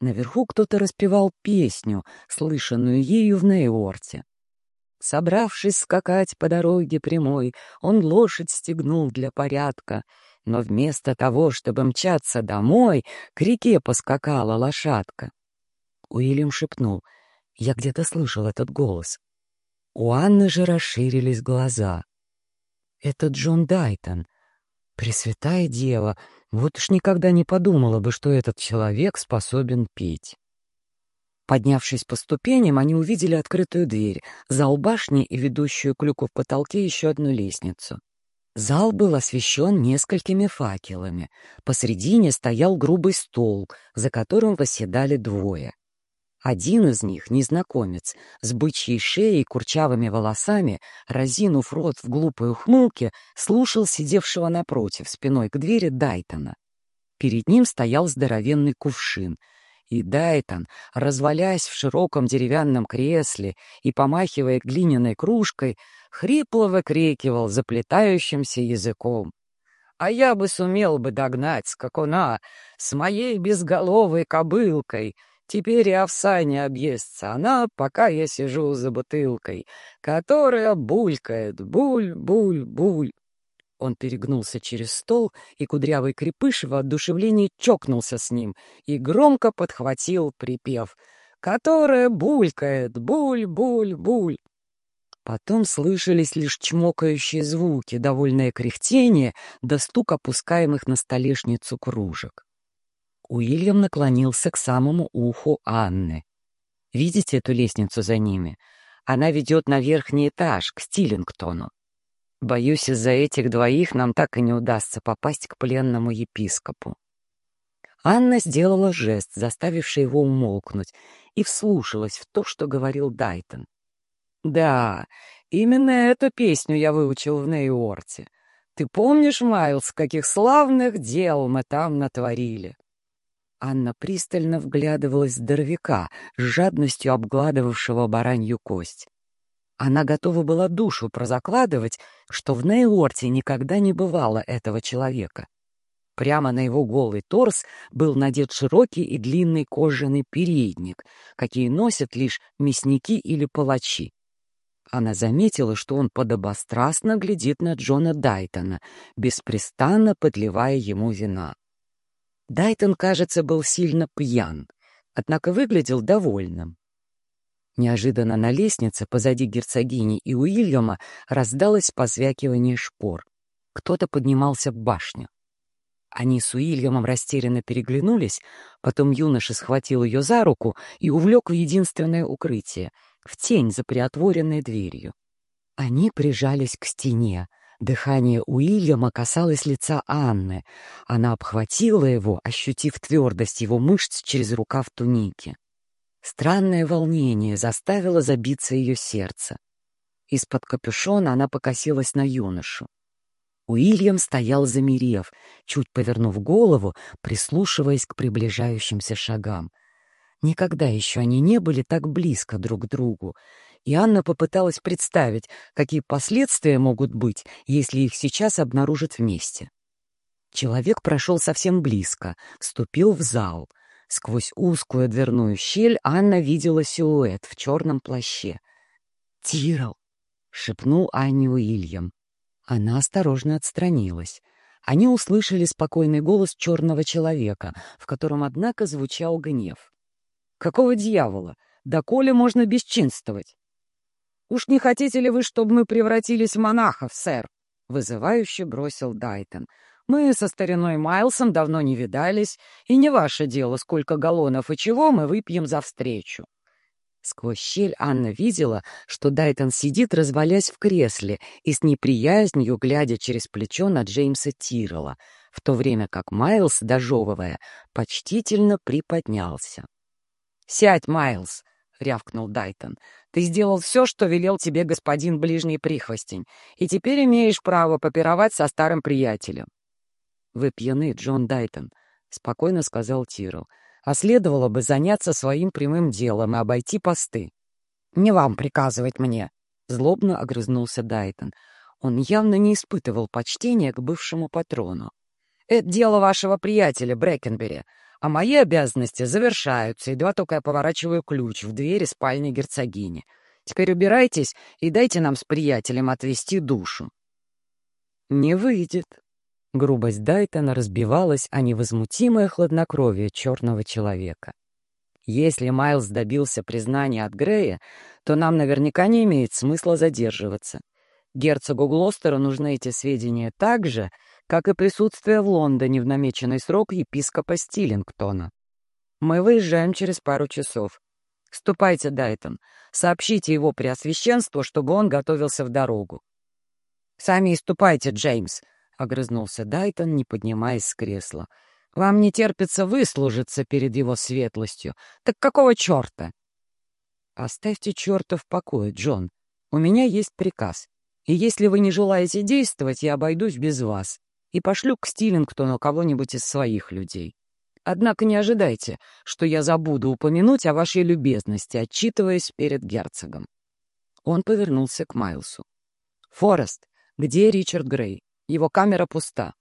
Наверху кто-то распевал песню, слышанную ею в Нейорте. Собравшись скакать по дороге прямой, он лошадь стегнул для порядка, но вместо того, чтобы мчаться домой, к реке поскакала лошадка. Уильям шепнул. Я где-то слышал этот голос. У Анны же расширились глаза. Это Джон Дайтон. Пресвятая Дева, вот уж никогда не подумала бы, что этот человек способен петь. Поднявшись по ступеням, они увидели открытую дверь, зал башни и ведущую к люку в потолке еще одну лестницу. Зал был освещен несколькими факелами. Посредине стоял грубый стол, за которым восседали двое. Один из них, незнакомец, с бычьей шеей и курчавыми волосами, разинув рот в глупой ухмылке, слушал сидевшего напротив, спиной к двери Дайтона. Перед ним стоял здоровенный кувшин — и Дайтон, развалясь в широком деревянном кресле и помахивая глиняной кружкой, хрипло выкрикивал заплетающимся языком. «А я бы сумел бы догнать скакуна с моей безголовой кобылкой!» Теперь и овса не объестся она, пока я сижу за бутылкой, которая булькает буль-буль-буль. Он перегнулся через стол, и кудрявый крепыш в воодушевлении чокнулся с ним и громко подхватил припев, которая булькает буль-буль-буль. Потом слышались лишь чмокающие звуки, довольное кряхтение да стук опускаемых на столешницу кружек. Уильям наклонился к самому уху Анны. «Видите эту лестницу за ними? Она ведет на верхний этаж, к Стиллингтону. Боюсь, из-за этих двоих нам так и не удастся попасть к пленному епископу. Анна сделала жест, заставивший его умолкнуть, и вслушалась в то, что говорил Дайтон. «Да, именно эту песню я выучил в Нейорте. Ты помнишь, Майлз, каких славных дел мы там натворили?» Анна пристально вглядывалась в здоровяка, с жадностью обгладывавшего баранью кость. Она готова была душу прозакладывать, что в Нейорте никогда не бывало этого человека. Прямо на его голый торс был надет широкий и длинный кожаный передник, какие носят лишь мясники или палачи. Она заметила, что он подобострастно глядит на Джона Дайтона, беспрестанно подливая ему вина. Дайтон, кажется, был сильно пьян, однако выглядел довольным. Неожиданно на лестнице позади герцогини и Уильяма раздалось позвякивание шпор. Кто-то поднимался в башню. Они с Уильямом растерянно переглянулись, потом юноша схватил ее за руку и увлек в единственное укрытие, в тень за приотворенной дверью. Они прижались к стене. Дыхание Уильяма касалось лица Анны. Она обхватила его, ощутив твердость его мышц через рукав туники. Странное волнение заставило забиться ее сердце. Из-под капюшона она покосилась на юношу. Уильям стоял замерев, чуть повернув голову, прислушиваясь к приближающимся шагам. Никогда еще они не были так близко друг к другу, и Анна попыталась представить, какие последствия могут быть, если их сейчас обнаружат вместе. Человек прошел совсем близко, вступил в зал. Сквозь узкую дверную щель Анна видела силуэт в черном плаще. «Тирал!» — шепнул Анне Уильям. Она осторожно отстранилась. Они услышали спокойный голос черного человека, в котором, однако, звучал гнев. «Какого дьявола? Да коли можно бесчинствовать!» «Уж не хотите ли вы, чтобы мы превратились в монахов, сэр?» — вызывающе бросил Дайтон. Мы со стариной Майлсом давно не видались, и не ваше дело, сколько галлонов и чего мы выпьем за встречу». Сквозь щель Анна видела, что Дайтон сидит, развалясь в кресле и с неприязнью глядя через плечо на Джеймса Тирола, в то время как Майлз, дожевывая, почтительно приподнялся. «Сядь, Майлз!» — рявкнул Дайтон. «Ты сделал все, что велел тебе господин ближний прихвостень, и теперь имеешь право попировать со старым приятелем. «Вы пьяны, Джон Дайтон», — спокойно сказал Тирл. «А следовало бы заняться своим прямым делом и обойти посты». «Не вам приказывать мне», — злобно огрызнулся Дайтон. Он явно не испытывал почтения к бывшему патрону. «Это дело вашего приятеля Брэкенбери, а мои обязанности завершаются, едва только я поворачиваю ключ в двери спальни герцогини. Теперь убирайтесь и дайте нам с приятелем отвести душу». «Не выйдет». Грубость Дайтона разбивалась о невозмутимое хладнокровие черного человека. Если Майлз добился признания от Грея, то нам наверняка не имеет смысла задерживаться. Герцогу Глостеру нужны эти сведения так же, как и присутствие в Лондоне в намеченный срок епископа Стиллингтона. Мы выезжаем через пару часов. Ступайте, Дайтон, сообщите его преосвященству, чтобы он готовился в дорогу. «Сами и ступайте, Джеймс», — огрызнулся Дайтон, не поднимаясь с кресла. «Вам не терпится выслужиться перед его светлостью. Так какого черта?» «Оставьте черта в покое, Джон. У меня есть приказ. И если вы не желаете действовать, я обойдусь без вас и пошлю к Стивингтону кого-нибудь из своих людей. Однако не ожидайте, что я забуду упомянуть о вашей любезности, отчитываясь перед герцогом». Он повернулся к Майлсу. «Форест, где Ричард Грей? Его камера пуста».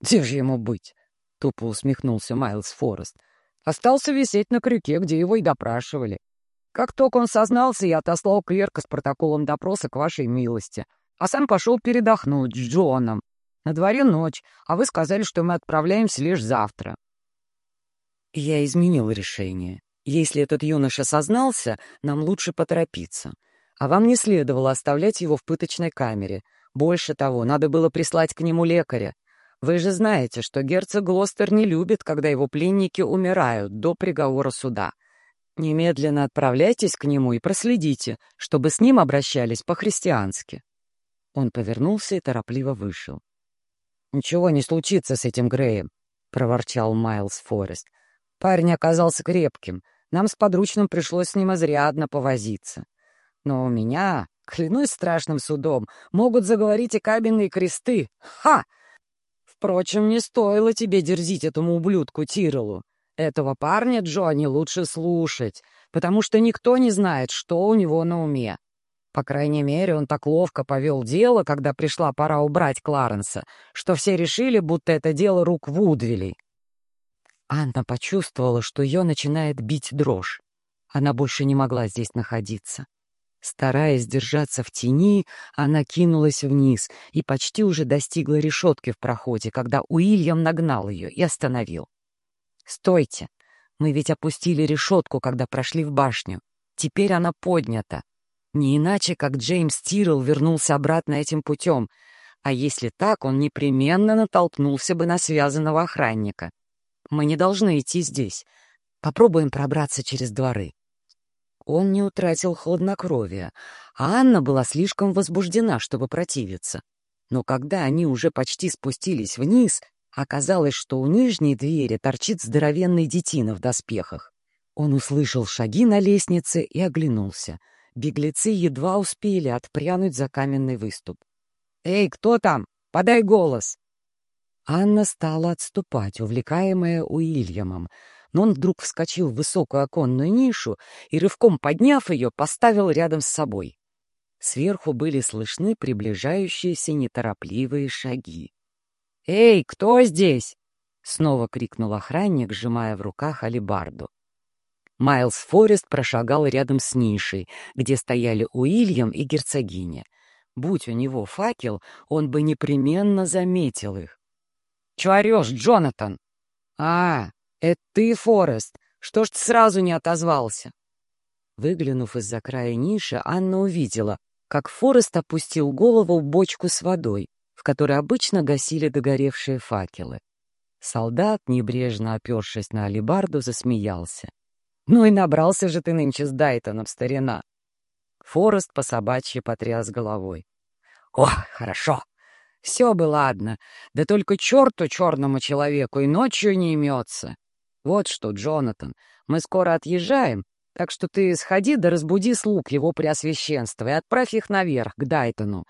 «Где же ему быть?» — тупо усмехнулся Майлз Форест. «Остался висеть на крюке, где его и допрашивали. Как только он сознался, я отослал клерка с протоколом допроса к вашей милости, а сам пошел передохнуть с Джоном. На дворе ночь, а вы сказали, что мы отправляемся лишь завтра. Я изменил решение. Если этот юноша сознался, нам лучше поторопиться. А вам не следовало оставлять его в пыточной камере. Больше того, надо было прислать к нему лекаря. Вы же знаете, что герцог Глостер не любит, когда его пленники умирают до приговора суда. Немедленно отправляйтесь к нему и проследите, чтобы с ним обращались по-христиански. Он повернулся и торопливо вышел. «Ничего не случится с этим Греем», — проворчал Майлз Форест. «Парень оказался крепким. Нам с подручным пришлось с ним изрядно повозиться. Но у меня, клянусь страшным судом, могут заговорить и кабельные кресты. Ха! Впрочем, не стоило тебе дерзить этому ублюдку Тиролу. Этого парня, Джонни, лучше слушать, потому что никто не знает, что у него на уме. По крайней мере, он так ловко повел дело, когда пришла пора убрать Кларенса, что все решили, будто это дело рук Вудвилей. Анна почувствовала, что ее начинает бить дрожь. Она больше не могла здесь находиться. Стараясь держаться в тени, она кинулась вниз и почти уже достигла решетки в проходе, когда Уильям нагнал ее и остановил. «Стойте! Мы ведь опустили решетку, когда прошли в башню. Теперь она поднята. Не иначе, как Джеймс Тирл вернулся обратно этим путем, а если так, он непременно натолкнулся бы на связанного охранника. Мы не должны идти здесь. Попробуем пробраться через дворы. Он не утратил хладнокровия, а Анна была слишком возбуждена, чтобы противиться. Но когда они уже почти спустились вниз, оказалось, что у нижней двери торчит здоровенный детина в доспехах. Он услышал шаги на лестнице и оглянулся — Беглецы едва успели отпрянуть за каменный выступ. «Эй, кто там? Подай голос!» Анна стала отступать, увлекаемая Уильямом, но он вдруг вскочил в высокую оконную нишу и, рывком подняв ее, поставил рядом с собой. Сверху были слышны приближающиеся неторопливые шаги. «Эй, кто здесь?» — снова крикнул охранник, сжимая в руках алебарду. Майлз Форест прошагал рядом с нишей, где стояли Уильям и герцогиня. Будь у него факел, он бы непременно заметил их. «Чего орешь, Джонатан?» «А, это ты, Форест. Что ж ты сразу не отозвался?» Выглянув из-за края ниши, Анна увидела, как Форест опустил голову в бочку с водой, в которой обычно гасили догоревшие факелы. Солдат, небрежно опершись на алебарду, засмеялся. «Ну и набрался же ты нынче с Дайтоном, старина!» Форест по собачьи потряс головой. «О, хорошо! Все бы ладно, да только черту черному человеку и ночью не имется. Вот что, Джонатан, мы скоро отъезжаем, так что ты сходи да разбуди слуг его преосвященства и отправь их наверх, к Дайтону,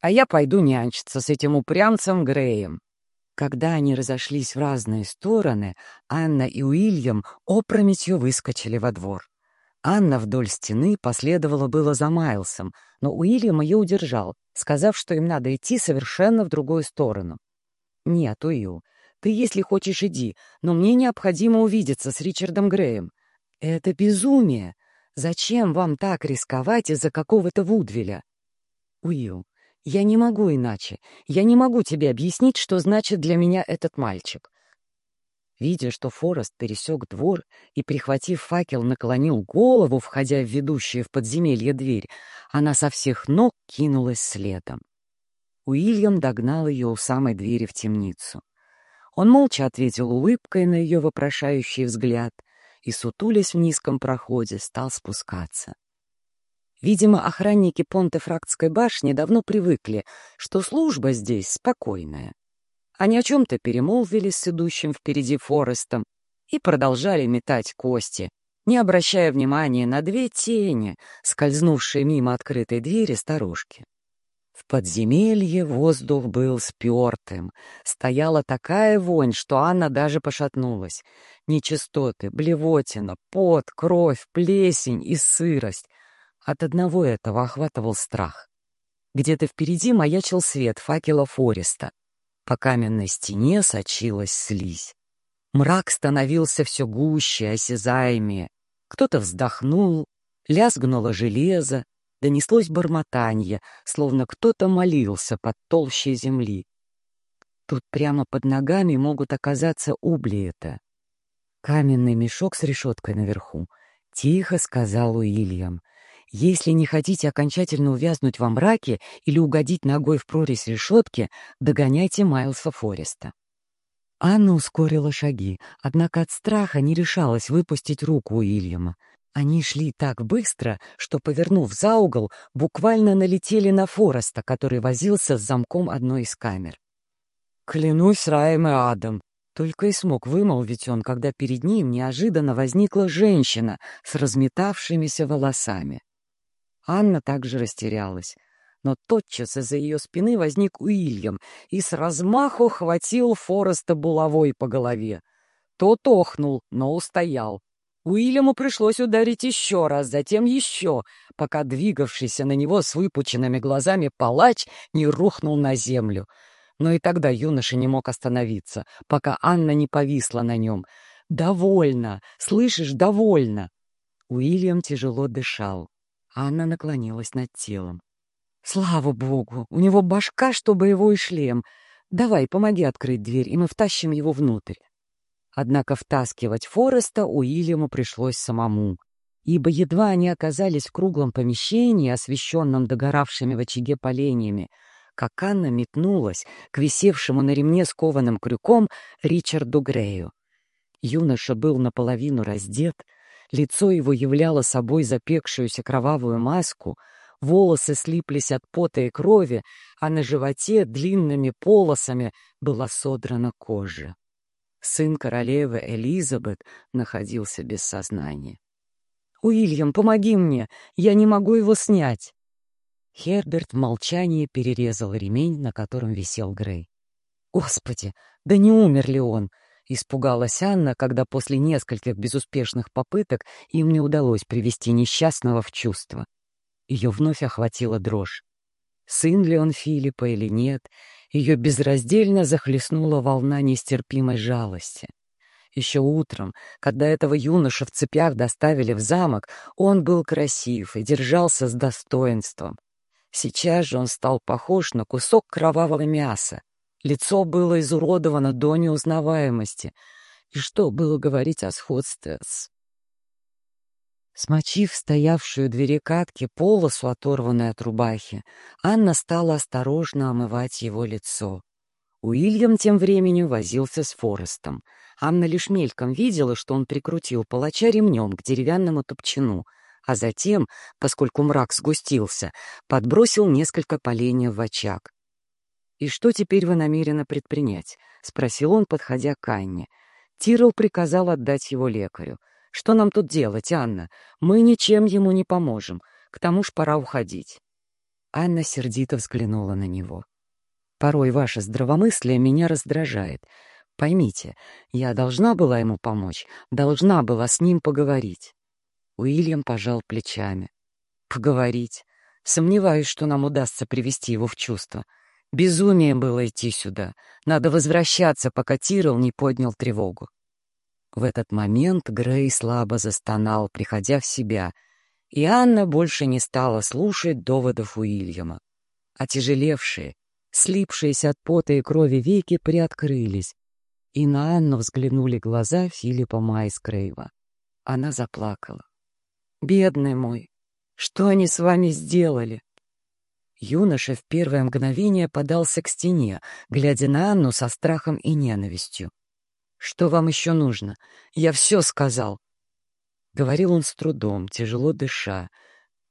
а я пойду нянчиться с этим упрямцем Греем. Когда они разошлись в разные стороны, Анна и Уильям опрометью выскочили во двор. Анна вдоль стены последовала было за Майлсом, но Уильям ее удержал, сказав, что им надо идти совершенно в другую сторону. «Нет, Уилл, ты, если хочешь, иди, но мне необходимо увидеться с Ричардом Греем. Это безумие. Зачем вам так рисковать из-за какого-то Вудвиля?» «Уилл, я не могу иначе. Я не могу тебе объяснить, что значит для меня этот мальчик. Видя, что Форест пересек двор и, прихватив факел, наклонил голову, входя в ведущую в подземелье дверь, она со всех ног кинулась следом. Уильям догнал ее у самой двери в темницу. Он молча ответил улыбкой на ее вопрошающий взгляд и, сутулясь в низком проходе, стал спускаться. Видимо, охранники Понтефрактской башни давно привыкли, что служба здесь спокойная. Они о чем-то перемолвились с идущим впереди Форестом и продолжали метать кости, не обращая внимания на две тени, скользнувшие мимо открытой двери старушки. В подземелье воздух был спертым. Стояла такая вонь, что Анна даже пошатнулась. Нечистоты, блевотина, пот, кровь, плесень и сырость. От одного этого охватывал страх. Где-то впереди маячил свет факела Фореста. По каменной стене сочилась слизь. Мрак становился все гуще, осязаемее. Кто-то вздохнул, лязгнуло железо, донеслось бормотанье, словно кто-то молился под толщей земли. Тут прямо под ногами могут оказаться ублиета. Каменный мешок с решеткой наверху. Тихо сказал Уильям. Если не хотите окончательно увязнуть во мраке или угодить ногой в прорезь решетки, догоняйте Майлса Фореста. Анна ускорила шаги, однако от страха не решалась выпустить руку Уильяма. Они шли так быстро, что, повернув за угол, буквально налетели на Фореста, который возился с замком одной из камер. «Клянусь раем и адом!» Только и смог вымолвить он, когда перед ним неожиданно возникла женщина с разметавшимися волосами. Анна также растерялась. Но тотчас из-за ее спины возник Уильям и с размаху хватил Фореста булавой по голове. Тот охнул, но устоял. Уильяму пришлось ударить еще раз, затем еще, пока двигавшийся на него с выпученными глазами палач не рухнул на землю. Но и тогда юноша не мог остановиться, пока Анна не повисла на нем. «Довольно! Слышишь, довольно!» Уильям тяжело дышал. Анна наклонилась над телом. «Слава богу! У него башка, чтобы его и шлем. Давай, помоги открыть дверь, и мы втащим его внутрь». Однако втаскивать Фореста Уильяму пришлось самому, ибо едва они оказались в круглом помещении, освещенном догоравшими в очаге поленьями, как Анна метнулась к висевшему на ремне скованным крюком Ричарду Грею. Юноша был наполовину раздет, Лицо его являло собой запекшуюся кровавую маску, волосы слиплись от пота и крови, а на животе длинными полосами была содрана кожа. Сын королевы Элизабет находился без сознания. «Уильям, помоги мне! Я не могу его снять!» Херберт в молчании перерезал ремень, на котором висел Грей. «Господи, да не умер ли он? Испугалась Анна, когда после нескольких безуспешных попыток им не удалось привести несчастного в чувство. Ее вновь охватила дрожь. Сын ли он Филиппа или нет, ее безраздельно захлестнула волна нестерпимой жалости. Еще утром, когда этого юноша в цепях доставили в замок, он был красив и держался с достоинством. Сейчас же он стал похож на кусок кровавого мяса, Лицо было изуродовано до неузнаваемости. И что было говорить о сходстве с... Смочив стоявшую в двери катки полосу, оторванной от рубахи, Анна стала осторожно омывать его лицо. Уильям тем временем возился с Форестом. Анна лишь мельком видела, что он прикрутил палача ремнем к деревянному топчину, а затем, поскольку мрак сгустился, подбросил несколько поленьев в очаг. «И что теперь вы намерены предпринять?» — спросил он, подходя к Анне. Тирл приказал отдать его лекарю. «Что нам тут делать, Анна? Мы ничем ему не поможем. К тому ж пора уходить». Анна сердито взглянула на него. «Порой ваше здравомыслие меня раздражает. Поймите, я должна была ему помочь, должна была с ним поговорить». Уильям пожал плечами. Поговорить. Сомневаюсь, что нам удастся привести его в чувство. Безумие было идти сюда. Надо возвращаться, пока Тирл не поднял тревогу. В этот момент Грей слабо застонал, приходя в себя, и Анна больше не стала слушать доводов Уильяма. Отяжелевшие, слипшиеся от пота и крови веки приоткрылись, и на Анну взглянули глаза Филиппа Майскрейва. Она заплакала. «Бедный мой, что они с вами сделали?» Юноша в первое мгновение подался к стене, глядя на Анну со страхом и ненавистью. «Что вам еще нужно? Я все сказал!» Говорил он с трудом, тяжело дыша.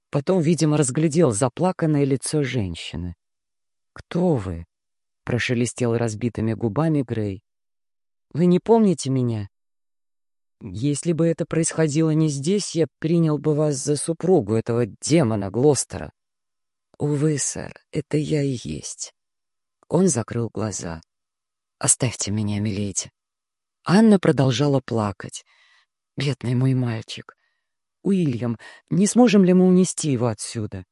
Потом, видимо, разглядел заплаканное лицо женщины. «Кто вы?» — прошелестел разбитыми губами Грей. «Вы не помните меня?» «Если бы это происходило не здесь, я принял бы вас за супругу этого демона Глостера». «Увы, сэр, это я и есть». Он закрыл глаза. «Оставьте меня, милейте». Анна продолжала плакать. «Бедный мой мальчик. Уильям, не сможем ли мы унести его отсюда?»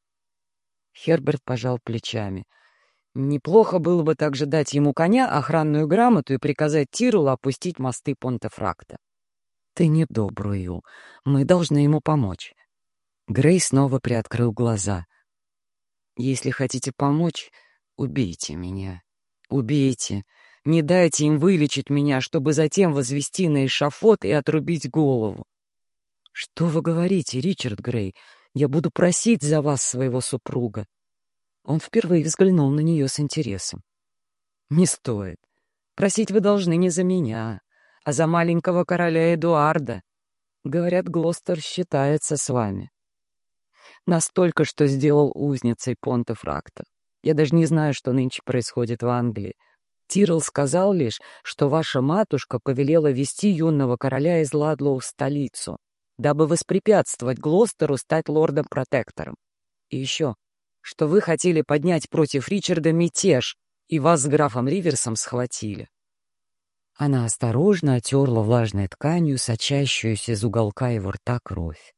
Херберт пожал плечами. Неплохо было бы также дать ему коня, охранную грамоту и приказать Тирулу опустить мосты Понтефракта. Ты недобрую. Мы должны ему помочь. Грей снова приоткрыл глаза. Если хотите помочь, убейте меня. Убейте. Не дайте им вылечить меня, чтобы затем возвести на эшафот и отрубить голову. Что вы говорите, Ричард Грей? Я буду просить за вас своего супруга. Он впервые взглянул на нее с интересом. «Не стоит. Просить вы должны не за меня, а за маленького короля Эдуарда. Говорят, Глостер считается с вами. Настолько, что сделал узницей Понта Фракта. Я даже не знаю, что нынче происходит в Англии. Тирл сказал лишь, что ваша матушка повелела вести юного короля из Ладлоу в столицу, дабы воспрепятствовать Глостеру стать лордом-протектором. И еще, что вы хотели поднять против Ричарда мятеж, и вас с графом Риверсом схватили. Она осторожно отерла влажной тканью сочащуюся из уголка его рта кровь.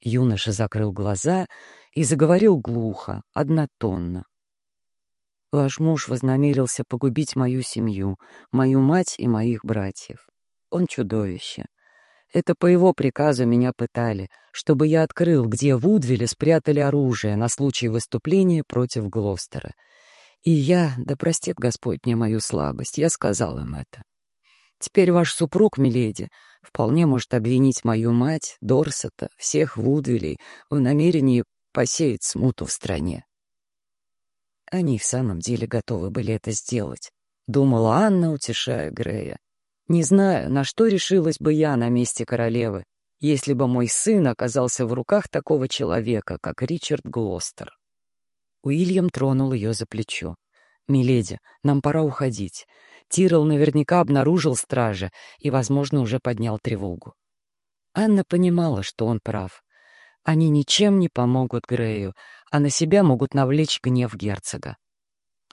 Юноша закрыл глаза и заговорил глухо, однотонно. «Ваш муж вознамерился погубить мою семью, мою мать и моих братьев. Он чудовище. Это по его приказу меня пытали, чтобы я открыл, где в Удвиле спрятали оружие на случай выступления против Глостера. И я, да простит Господь мне мою слабость, я сказал им это. Теперь ваш супруг, миледи, вполне может обвинить мою мать, Дорсета, всех Вудвилей в намерении посеять смуту в стране. Они в самом деле готовы были это сделать, думала Анна, утешая Грея. Не знаю, на что решилась бы я на месте королевы, если бы мой сын оказался в руках такого человека, как Ричард Глостер. Уильям тронул ее за плечо. «Миледи, нам пора уходить. Тирл наверняка обнаружил стража и, возможно, уже поднял тревогу». Анна понимала, что он прав. Они ничем не помогут Грею, а на себя могут навлечь гнев герцога.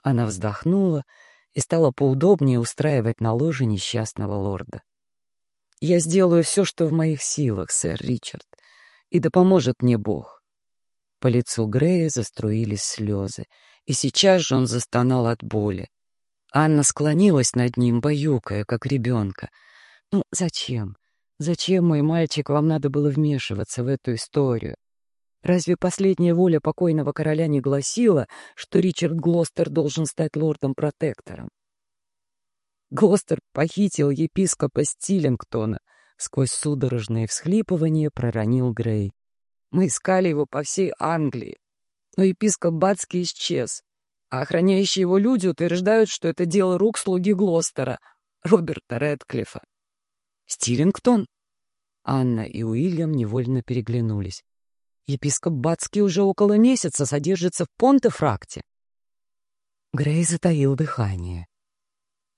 Она вздохнула и стала поудобнее устраивать на ложе несчастного лорда. «Я сделаю все, что в моих силах, сэр Ричард, и да поможет мне Бог». По лицу Грея заструились слезы, и сейчас же он застонал от боли. Анна склонилась над ним, баюкая, как ребенка. «Ну, зачем? Зачем, мой мальчик, вам надо было вмешиваться в эту историю? Разве последняя воля покойного короля не гласила, что Ричард Глостер должен стать лордом-протектором? Глостер похитил епископа Стиллингтона. Сквозь судорожные всхлипывания проронил Грей. Мы искали его по всей Англии, но епископ Бацкий исчез, а охраняющие его люди утверждают, что это дело рук слуги Глостера, Роберта Редклифа. Стиллингтон? Анна и Уильям невольно переглянулись. Епископ Бацкий уже около месяца содержится в Понтефракте. Грей затаил дыхание.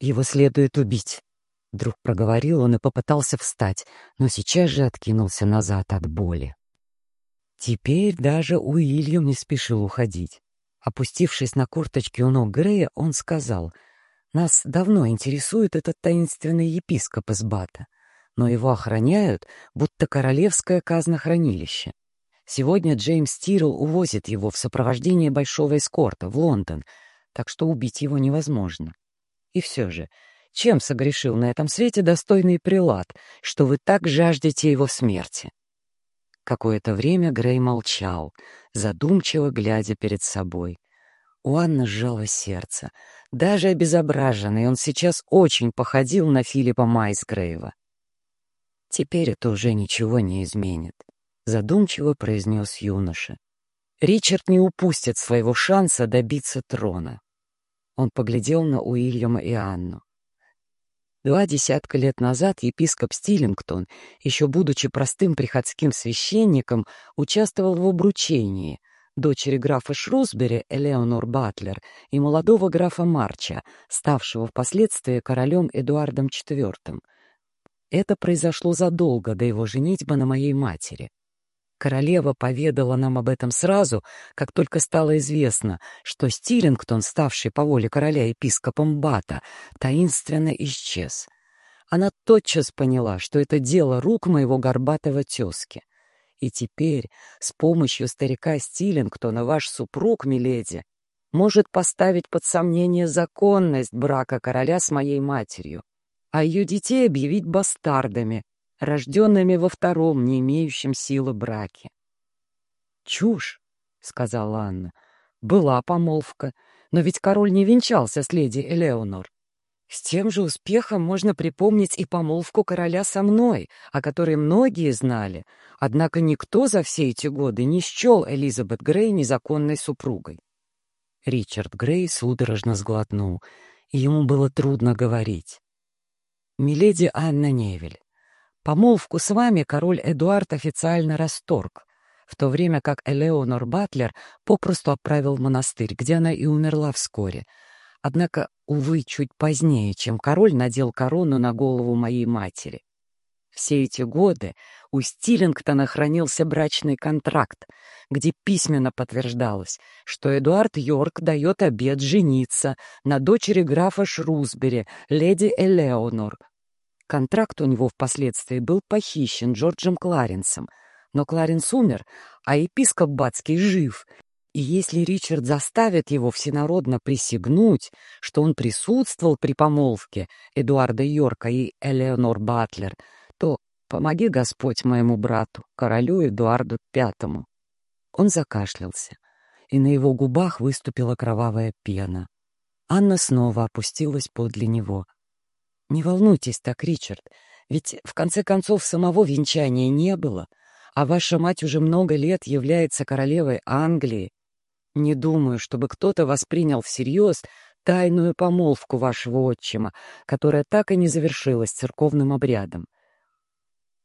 Его следует убить. Вдруг проговорил он и попытался встать, но сейчас же откинулся назад от боли. Теперь даже Уильям не спешил уходить. Опустившись на корточки у ног Грея, он сказал, «Нас давно интересует этот таинственный епископ из Бата. Но его охраняют, будто королевское казнохранилище. Сегодня Джеймс Тирл увозит его в сопровождении большого эскорта в Лондон, так что убить его невозможно. И все же, чем согрешил на этом свете достойный прилад, что вы так жаждете его смерти? Какое-то время Грей молчал, задумчиво глядя перед собой. У Анны сжало сердце. Даже обезображенный он сейчас очень походил на Филиппа Майсгрейва. Теперь это уже ничего не изменит задумчиво произнес юноша. Ричард не упустит своего шанса добиться трона. Он поглядел на Уильяма и Анну. Два десятка лет назад епископ Стиллингтон, еще будучи простым приходским священником, участвовал в обручении дочери графа Шрусбери, Элеонор Батлер, и молодого графа Марча, ставшего впоследствии королем Эдуардом IV. Это произошло задолго до его женитьбы на моей матери. Королева поведала нам об этом сразу, как только стало известно, что Стирингтон, ставший по воле короля епископом Бата, таинственно исчез. Она тотчас поняла, что это дело рук моего горбатого тезки. И теперь с помощью старика Стилингтона ваш супруг, миледи, может поставить под сомнение законность брака короля с моей матерью, а ее детей объявить бастардами, рожденными во втором, не имеющем силы браке. «Чушь», — сказала Анна. «Была помолвка, но ведь король не венчался с леди Элеонор. С тем же успехом можно припомнить и помолвку короля со мной, о которой многие знали, однако никто за все эти годы не счел Элизабет Грей незаконной супругой. Ричард Грей судорожно сглотнул, и ему было трудно говорить. «Миледи Анна Невель, Помолвку с вами король Эдуард официально расторг, в то время как Элеонор Батлер попросту отправил в монастырь, где она и умерла вскоре. Однако, увы, чуть позднее, чем король надел корону на голову моей матери. Все эти годы у Стиллингтона хранился брачный контракт, где письменно подтверждалось, что Эдуард Йорк дает обет жениться на дочери графа Шрусбери, леди Элеонор, Контракт у него впоследствии был похищен Джорджем Кларенсом, но Кларенс умер, а епископ Бацкий жив, и если Ричард заставит его всенародно присягнуть, что он присутствовал при помолвке Эдуарда Йорка и Элеонор Батлер, помоги Господь моему брату, королю Эдуарду Пятому. Он закашлялся, и на его губах выступила кровавая пена. Анна снова опустилась подле него — «Не волнуйтесь так, Ричард, ведь в конце концов самого венчания не было, а ваша мать уже много лет является королевой Англии. Не думаю, чтобы кто-то воспринял всерьез тайную помолвку вашего отчима, которая так и не завершилась церковным обрядом.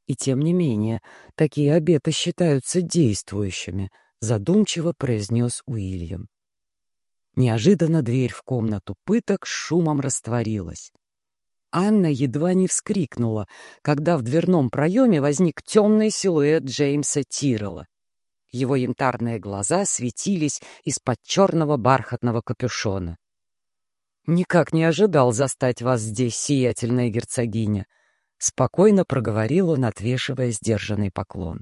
И тем не менее, такие обеты считаются действующими, задумчиво произнес Уильям. Неожиданно дверь в комнату пыток шумом растворилась. Анна едва не вскрикнула, когда в дверном проеме возник темный силуэт Джеймса Тиррелла. Его янтарные глаза светились из-под черного бархатного капюшона. «Никак не ожидал застать вас здесь, сиятельная герцогиня», — спокойно проговорил он, отвешивая сдержанный поклон.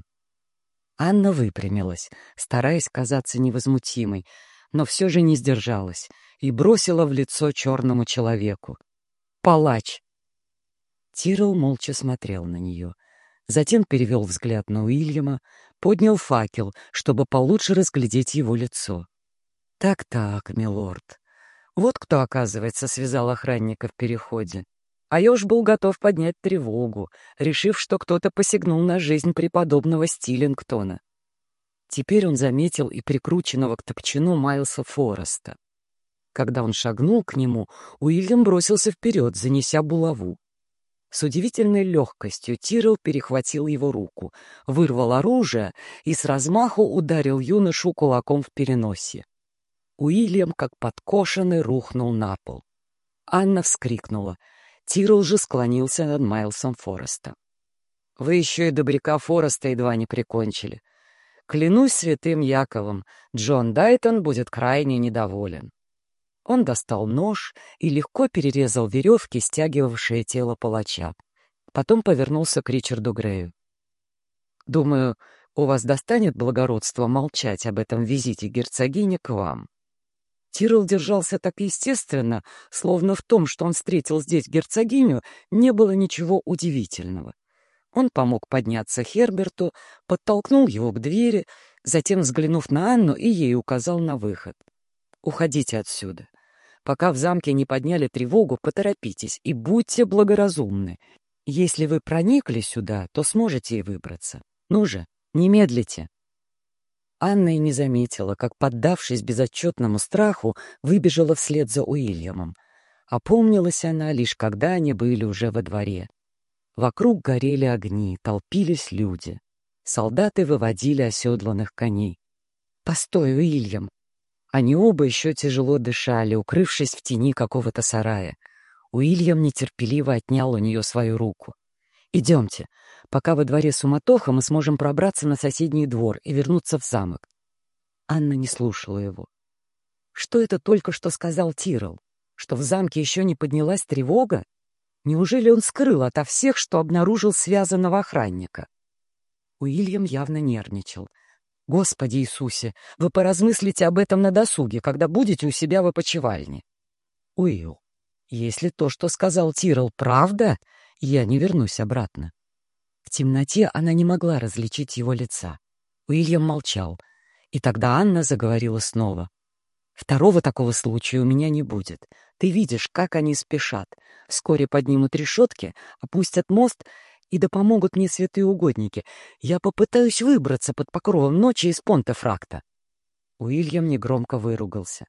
Анна выпрямилась, стараясь казаться невозмутимой, но все же не сдержалась и бросила в лицо черному человеку палач!» Тирл молча смотрел на нее. Затем перевел взгляд на Уильяма, поднял факел, чтобы получше разглядеть его лицо. «Так-так, милорд, вот кто, оказывается, связал охранника в переходе. А я уж был готов поднять тревогу, решив, что кто-то посягнул на жизнь преподобного Стиллингтона. Теперь он заметил и прикрученного к топчину Майлса Фореста. Когда он шагнул к нему, Уильям бросился вперед, занеся булаву. С удивительной легкостью Тирл перехватил его руку, вырвал оружие и с размаху ударил юношу кулаком в переносе. Уильям, как подкошенный, рухнул на пол. Анна вскрикнула. Тирл же склонился над Майлсом Фореста. «Вы еще и добряка Фореста едва не прикончили. Клянусь святым Яковом, Джон Дайтон будет крайне недоволен». Он достал нож и легко перерезал веревки, стягивавшие тело палача. Потом повернулся к Ричарду Грею. «Думаю, у вас достанет благородства молчать об этом визите герцогини к вам». Тирл держался так естественно, словно в том, что он встретил здесь герцогиню, не было ничего удивительного. Он помог подняться Херберту, подтолкнул его к двери, затем, взглянув на Анну, и ей указал на выход. «Уходите отсюда. Пока в замке не подняли тревогу, поторопитесь и будьте благоразумны. Если вы проникли сюда, то сможете и выбраться. Ну же, не медлите». Анна и не заметила, как, поддавшись безотчетному страху, выбежала вслед за Уильямом. Опомнилась она лишь когда они были уже во дворе. Вокруг горели огни, толпились люди. Солдаты выводили оседланных коней. «Постой, Уильям!» Они оба еще тяжело дышали, укрывшись в тени какого-то сарая. Уильям нетерпеливо отнял у нее свою руку. «Идемте. Пока во дворе суматоха, мы сможем пробраться на соседний двор и вернуться в замок». Анна не слушала его. Что это только что сказал Тирл? Что в замке еще не поднялась тревога? Неужели он скрыл ото всех, что обнаружил связанного охранника? Уильям явно нервничал. «Господи Иисусе, вы поразмыслите об этом на досуге, когда будете у себя в опочивальне». «Уилл, если то, что сказал Тирл, правда, я не вернусь обратно». В темноте она не могла различить его лица. Уильям молчал, и тогда Анна заговорила снова. «Второго такого случая у меня не будет. Ты видишь, как они спешат. Вскоре поднимут решетки, опустят мост и да помогут мне святые угодники. Я попытаюсь выбраться под покровом ночи из Понтефракта. Уильям негромко выругался.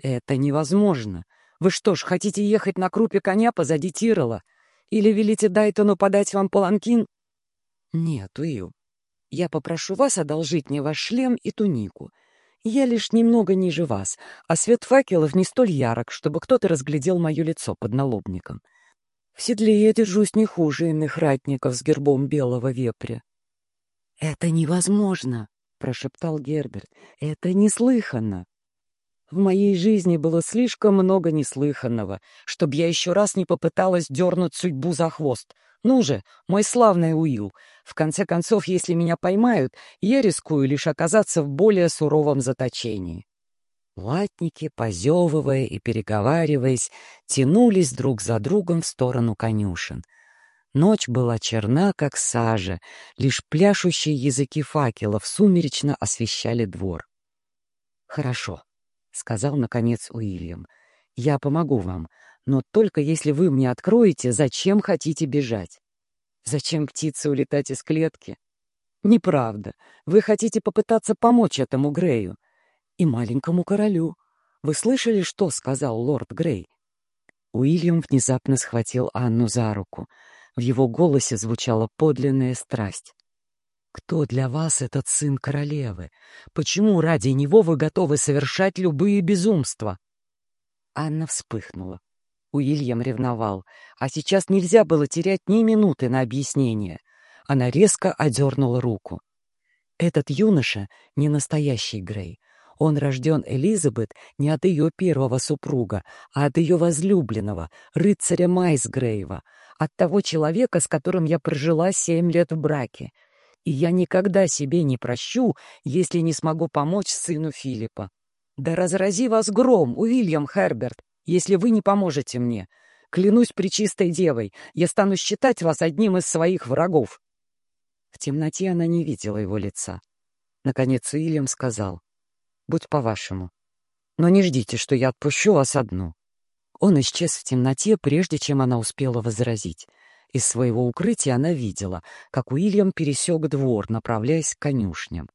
«Это невозможно. Вы что ж, хотите ехать на крупе коня позади Тирола? Или велите Дайтону подать вам паланкин?» «Нет, Уилл, я попрошу вас одолжить мне ваш шлем и тунику. Я лишь немного ниже вас, а свет факелов не столь ярок, чтобы кто-то разглядел мое лицо под налобником. В седле я держусь не хуже иных ратников с гербом белого вепря. — Это невозможно, — прошептал Герберт. — Это неслыханно. В моей жизни было слишком много неслыханного, чтобы я еще раз не попыталась дернуть судьбу за хвост. Ну же, мой славный Уилл, в конце концов, если меня поймают, я рискую лишь оказаться в более суровом заточении. Латники, позевывая и переговариваясь, тянулись друг за другом в сторону конюшен. Ночь была черна, как сажа, лишь пляшущие языки факелов сумеречно освещали двор. «Хорошо», — сказал, наконец, Уильям, — «я помогу вам, но только если вы мне откроете, зачем хотите бежать. Зачем птице улетать из клетки? Неправда. Вы хотите попытаться помочь этому Грею и маленькому королю. Вы слышали, что сказал лорд Грей?» Уильям внезапно схватил Анну за руку. В его голосе звучала подлинная страсть. «Кто для вас этот сын королевы? Почему ради него вы готовы совершать любые безумства?» Анна вспыхнула. Уильям ревновал, а сейчас нельзя было терять ни минуты на объяснение. Она резко одернула руку. «Этот юноша — не настоящий Грей. Он рожден Элизабет не от ее первого супруга, а от ее возлюбленного, рыцаря Майсгрейва, от того человека, с которым я прожила семь лет в браке. И я никогда себе не прощу, если не смогу помочь сыну Филиппа. Да разрази вас гром, Уильям Херберт, если вы не поможете мне. Клянусь пречистой девой, я стану считать вас одним из своих врагов. В темноте она не видела его лица. Наконец Уильям сказал — будь по-вашему. Но не ждите, что я отпущу вас одну». Он исчез в темноте, прежде чем она успела возразить. Из своего укрытия она видела, как Уильям пересек двор, направляясь к конюшням.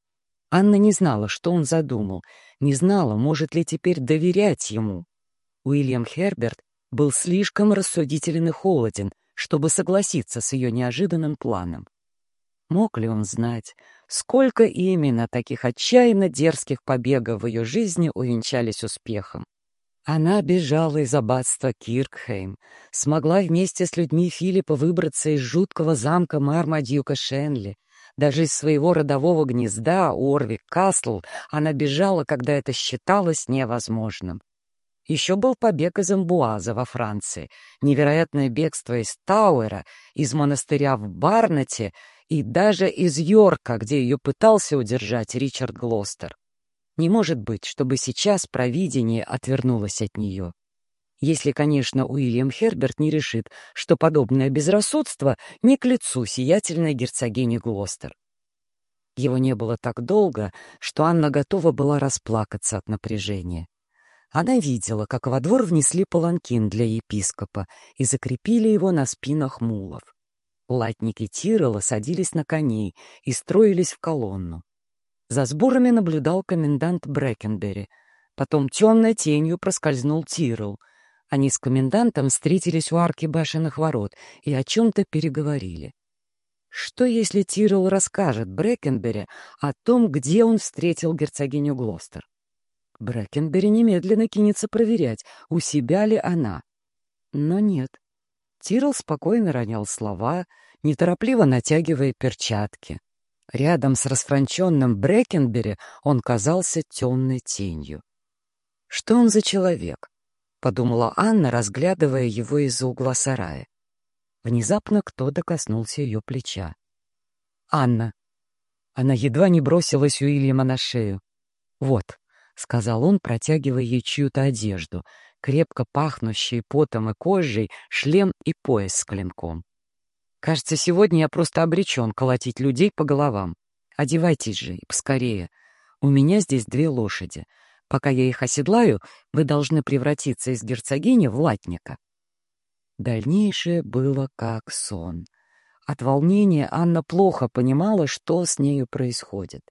Анна не знала, что он задумал, не знала, может ли теперь доверять ему. Уильям Херберт был слишком рассудителен и холоден, чтобы согласиться с ее неожиданным планом. Мог ли он знать, сколько именно таких отчаянно дерзких побегов в ее жизни увенчались успехом? Она бежала из аббатства Киркхейм, смогла вместе с людьми Филиппа выбраться из жуткого замка Мармадьюка Шенли. Даже из своего родового гнезда, Орвик Касл, она бежала, когда это считалось невозможным. Еще был побег из Амбуаза во Франции, невероятное бегство из Тауэра, из монастыря в Барнете и даже из Йорка, где ее пытался удержать Ричард Глостер. Не может быть, чтобы сейчас провидение отвернулось от нее. Если, конечно, Уильям Херберт не решит, что подобное безрассудство не к лицу сиятельной герцогини Глостер. Его не было так долго, что Анна готова была расплакаться от напряжения. Она видела, как во двор внесли паланкин для епископа и закрепили его на спинах мулов. Латники Тирола садились на коней и строились в колонну. За сборами наблюдал комендант Брэкенбери. Потом темной тенью проскользнул Тирл. Они с комендантом встретились у арки башенных ворот и о чем-то переговорили. Что, если Тирл расскажет Брэкенбери о том, где он встретил герцогиню Глостер? Брэкенбери немедленно кинется проверять, у себя ли она. Но нет. Тирл спокойно ронял слова, неторопливо натягивая перчатки. Рядом с расфранченным Брэкенбери он казался темной тенью. «Что он за человек?» — подумала Анна, разглядывая его из-за угла сарая. Внезапно кто-то коснулся ее плеча. «Анна!» Она едва не бросилась Уильяма на шею. «Вот», — сказал он, протягивая ей чью-то одежду, крепко пахнущие потом и кожей, шлем и пояс с клинком. «Кажется, сегодня я просто обречен колотить людей по головам. Одевайтесь же, и поскорее. У меня здесь две лошади. Пока я их оседлаю, вы должны превратиться из герцогини в латника». Дальнейшее было как сон. От волнения Анна плохо понимала, что с нею происходит.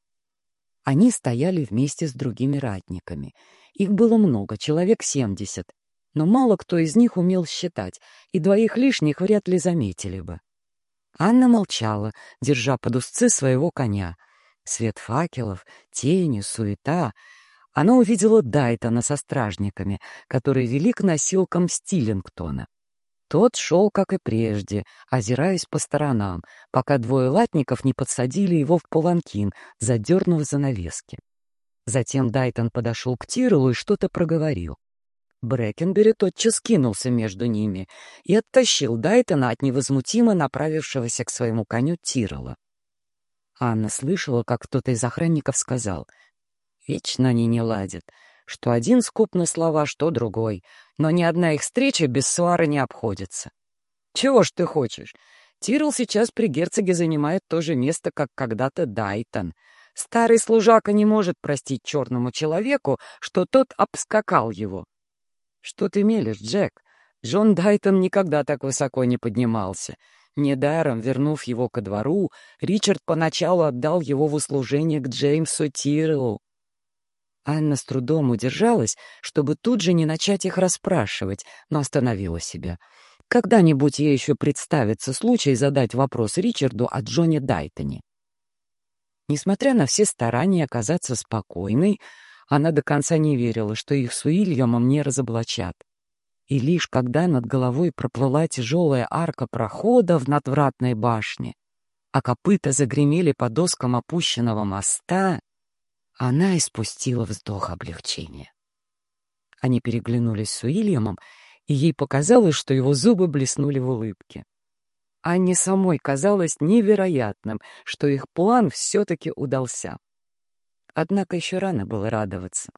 Они стояли вместе с другими ратниками. Их было много, человек семьдесят, но мало кто из них умел считать, и двоих лишних вряд ли заметили бы. Анна молчала, держа под узцы своего коня. Свет факелов, тени, суета. Она увидела Дайтона со стражниками, которые вели к носилкам Стиллингтона. Тот шел, как и прежде, озираясь по сторонам, пока двое латников не подсадили его в паланкин, задернув занавески. Затем Дайтон подошел к Тирелу и что-то проговорил. Брэкенбери тотчас кинулся между ними и оттащил Дайтона от невозмутимо направившегося к своему коню Тирола. Анна слышала, как кто-то из охранников сказал, «Вечно они не ладят что один скуп на слова, что другой, но ни одна их встреча без свары не обходится. Чего ж ты хочешь? Тирл сейчас при герцоге занимает то же место, как когда-то Дайтон. Старый служака не может простить черному человеку, что тот обскакал его. Что ты мелешь, Джек? Джон Дайтон никогда так высоко не поднимался. Недаром, вернув его ко двору, Ричард поначалу отдал его в услужение к Джеймсу Тирлу. Анна с трудом удержалась, чтобы тут же не начать их расспрашивать, но остановила себя. Когда-нибудь ей еще представится случай задать вопрос Ричарду о Джоне Дайтоне. Несмотря на все старания оказаться спокойной, она до конца не верила, что их с Уильямом не разоблачат. И лишь когда над головой проплыла тяжелая арка прохода в надвратной башне, а копыта загремели по доскам опущенного моста, она испустила вздох облегчения. Они переглянулись с Уильямом, и ей показалось, что его зубы блеснули в улыбке. Анне самой казалось невероятным, что их план все-таки удался. Однако еще рано было радоваться.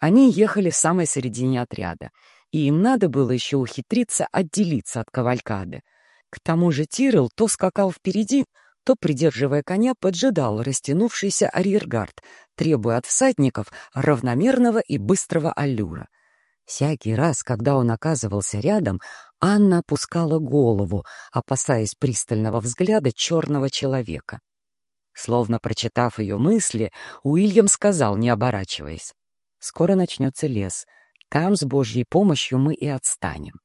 Они ехали в самой середине отряда, и им надо было еще ухитриться отделиться от кавалькады. К тому же Тирл то скакал впереди, то, придерживая коня, поджидал растянувшийся арьергард, требуя от всадников равномерного и быстрого аллюра. Всякий раз, когда он оказывался рядом, Анна опускала голову, опасаясь пристального взгляда черного человека. Словно прочитав ее мысли, Уильям сказал, не оборачиваясь, «Скоро начнется лес. Там с Божьей помощью мы и отстанем».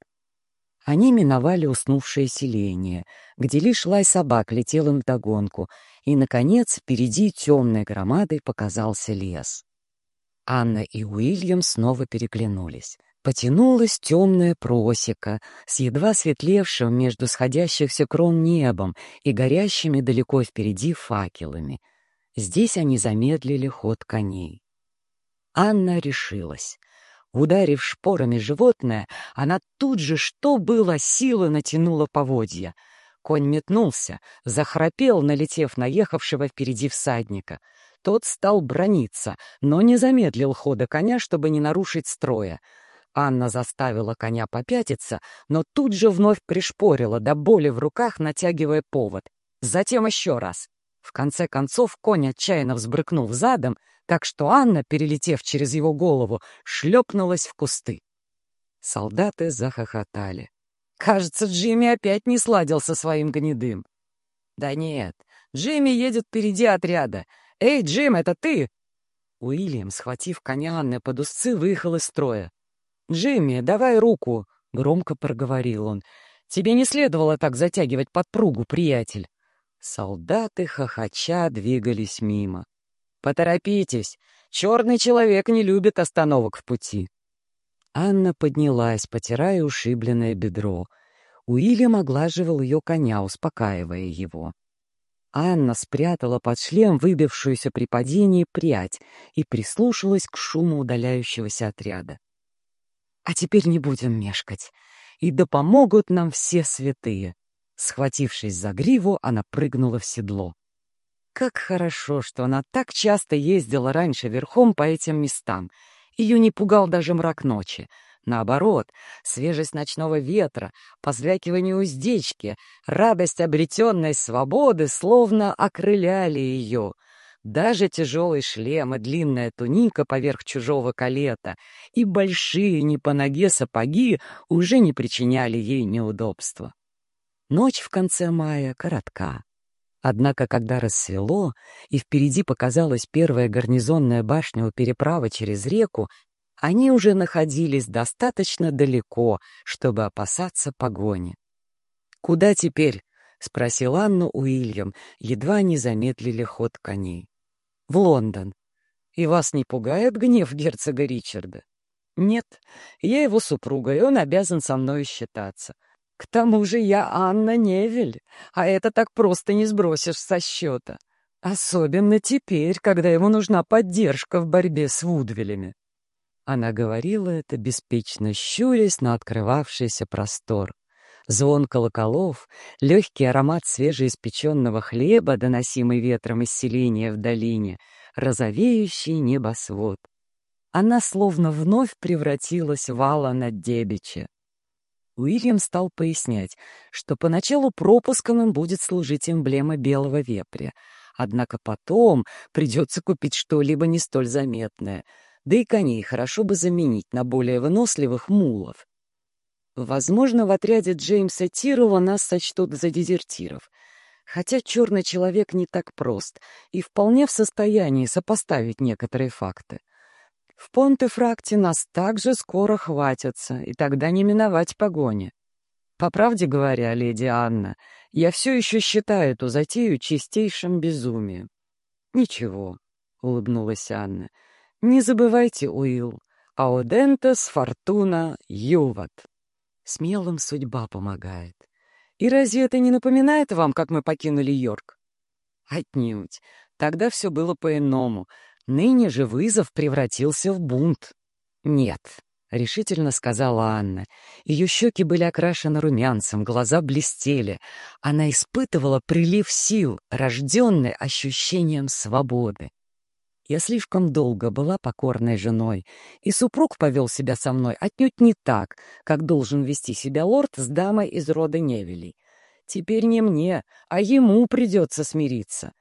Они миновали уснувшее селение, где лишь лай собак летел им вдогонку, и, наконец, впереди темной громадой показался лес. Анна и Уильям снова переглянулись. Потянулась темная просека с едва светлевшим между сходящихся крон небом и горящими далеко впереди факелами. Здесь они замедлили ход коней. Анна решилась. Ударив шпорами животное, она тут же, что было силы, натянула поводья. Конь метнулся, захрапел, налетев на ехавшего впереди всадника. Тот стал брониться, но не замедлил хода коня, чтобы не нарушить строя. Анна заставила коня попятиться, но тут же вновь пришпорила, до боли в руках натягивая повод. Затем еще раз. В конце концов конь отчаянно взбрыкнул задом, так что Анна, перелетев через его голову, шлепнулась в кусты. Солдаты захохотали. Кажется, Джимми опять не сладил со своим гнедым. Да нет, Джимми едет впереди отряда. «Эй, Джим, это ты?» Уильям, схватив коня Анны под узцы, выехал из строя. «Джимми, давай руку!» — громко проговорил он. «Тебе не следовало так затягивать подпругу, приятель!» Солдаты, хохоча, двигались мимо. «Поторопитесь! Черный человек не любит остановок в пути!» Анна поднялась, потирая ушибленное бедро. Уильям оглаживал ее коня, успокаивая его. Анна спрятала под шлем выбившуюся при падении прядь и прислушалась к шуму удаляющегося отряда. А теперь не будем мешкать. И да помогут нам все святые. Схватившись за гриву, она прыгнула в седло. Как хорошо, что она так часто ездила раньше верхом по этим местам. Ее не пугал даже мрак ночи. Наоборот, свежесть ночного ветра, позвякивание уздечки, радость обретенной свободы словно окрыляли ее — даже тяжелый шлем и длинная туника поверх чужого калета и большие не по ноге сапоги уже не причиняли ей неудобства. Ночь в конце мая коротка. Однако, когда рассвело, и впереди показалась первая гарнизонная башня у переправы через реку, они уже находились достаточно далеко, чтобы опасаться погони. «Куда теперь?» — спросил Анну Уильям, едва не замедлили ход коней в Лондон. И вас не пугает гнев герцога Ричарда? Нет, я его супруга, и он обязан со мной считаться. К тому же я Анна Невель, а это так просто не сбросишь со счета. Особенно теперь, когда ему нужна поддержка в борьбе с Вудвилями. Она говорила это, беспечно щурясь на открывавшийся простор. Звон колоколов, легкий аромат свежеиспеченного хлеба, доносимый ветром из селения в долине, розовеющий небосвод. Она словно вновь превратилась в Алана Дебича. Уильям стал пояснять, что поначалу пропуском им будет служить эмблема белого вепря, однако потом придется купить что-либо не столь заметное, да и коней хорошо бы заменить на более выносливых мулов. Возможно, в отряде Джеймса Тирова нас сочтут за дезертиров. Хотя черный человек не так прост и вполне в состоянии сопоставить некоторые факты. В Понте-Фракте нас также скоро хватятся, и тогда не миновать погони. По правде говоря, леди Анна, я все еще считаю эту затею чистейшим безумием. Ничего, — улыбнулась Анна, — не забывайте, Уилл, аудентес фортуна юват. Смелым судьба помогает. И разве это не напоминает вам, как мы покинули Йорк? Отнюдь. Тогда все было по-иному. Ныне же вызов превратился в бунт. Нет, — решительно сказала Анна. Ее щеки были окрашены румянцем, глаза блестели. Она испытывала прилив сил, рожденный ощущением свободы. Я слишком долго была покорной женой, и супруг повел себя со мной отнюдь не так, как должен вести себя лорд с дамой из рода Невелей. Теперь не мне, а ему придется смириться.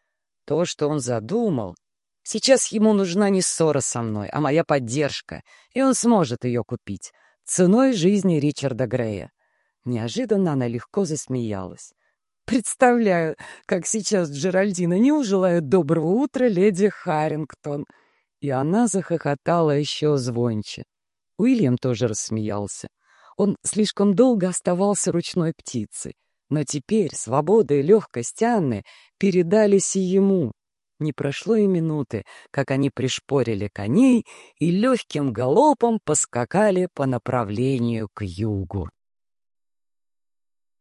То, что он задумал... Сейчас ему нужна не ссора со мной, а моя поддержка, и он сможет ее купить. Ценой жизни Ричарда Грея. Неожиданно она легко засмеялась. Представляю, как сейчас Джеральдина не желает доброго утра леди Харрингтон. И она захохотала еще звонче. Уильям тоже рассмеялся. Он слишком долго оставался ручной птицей. Но теперь свобода и легкость Анны передались и ему. Не прошло и минуты, как они пришпорили коней и легким галопом поскакали по направлению к югу.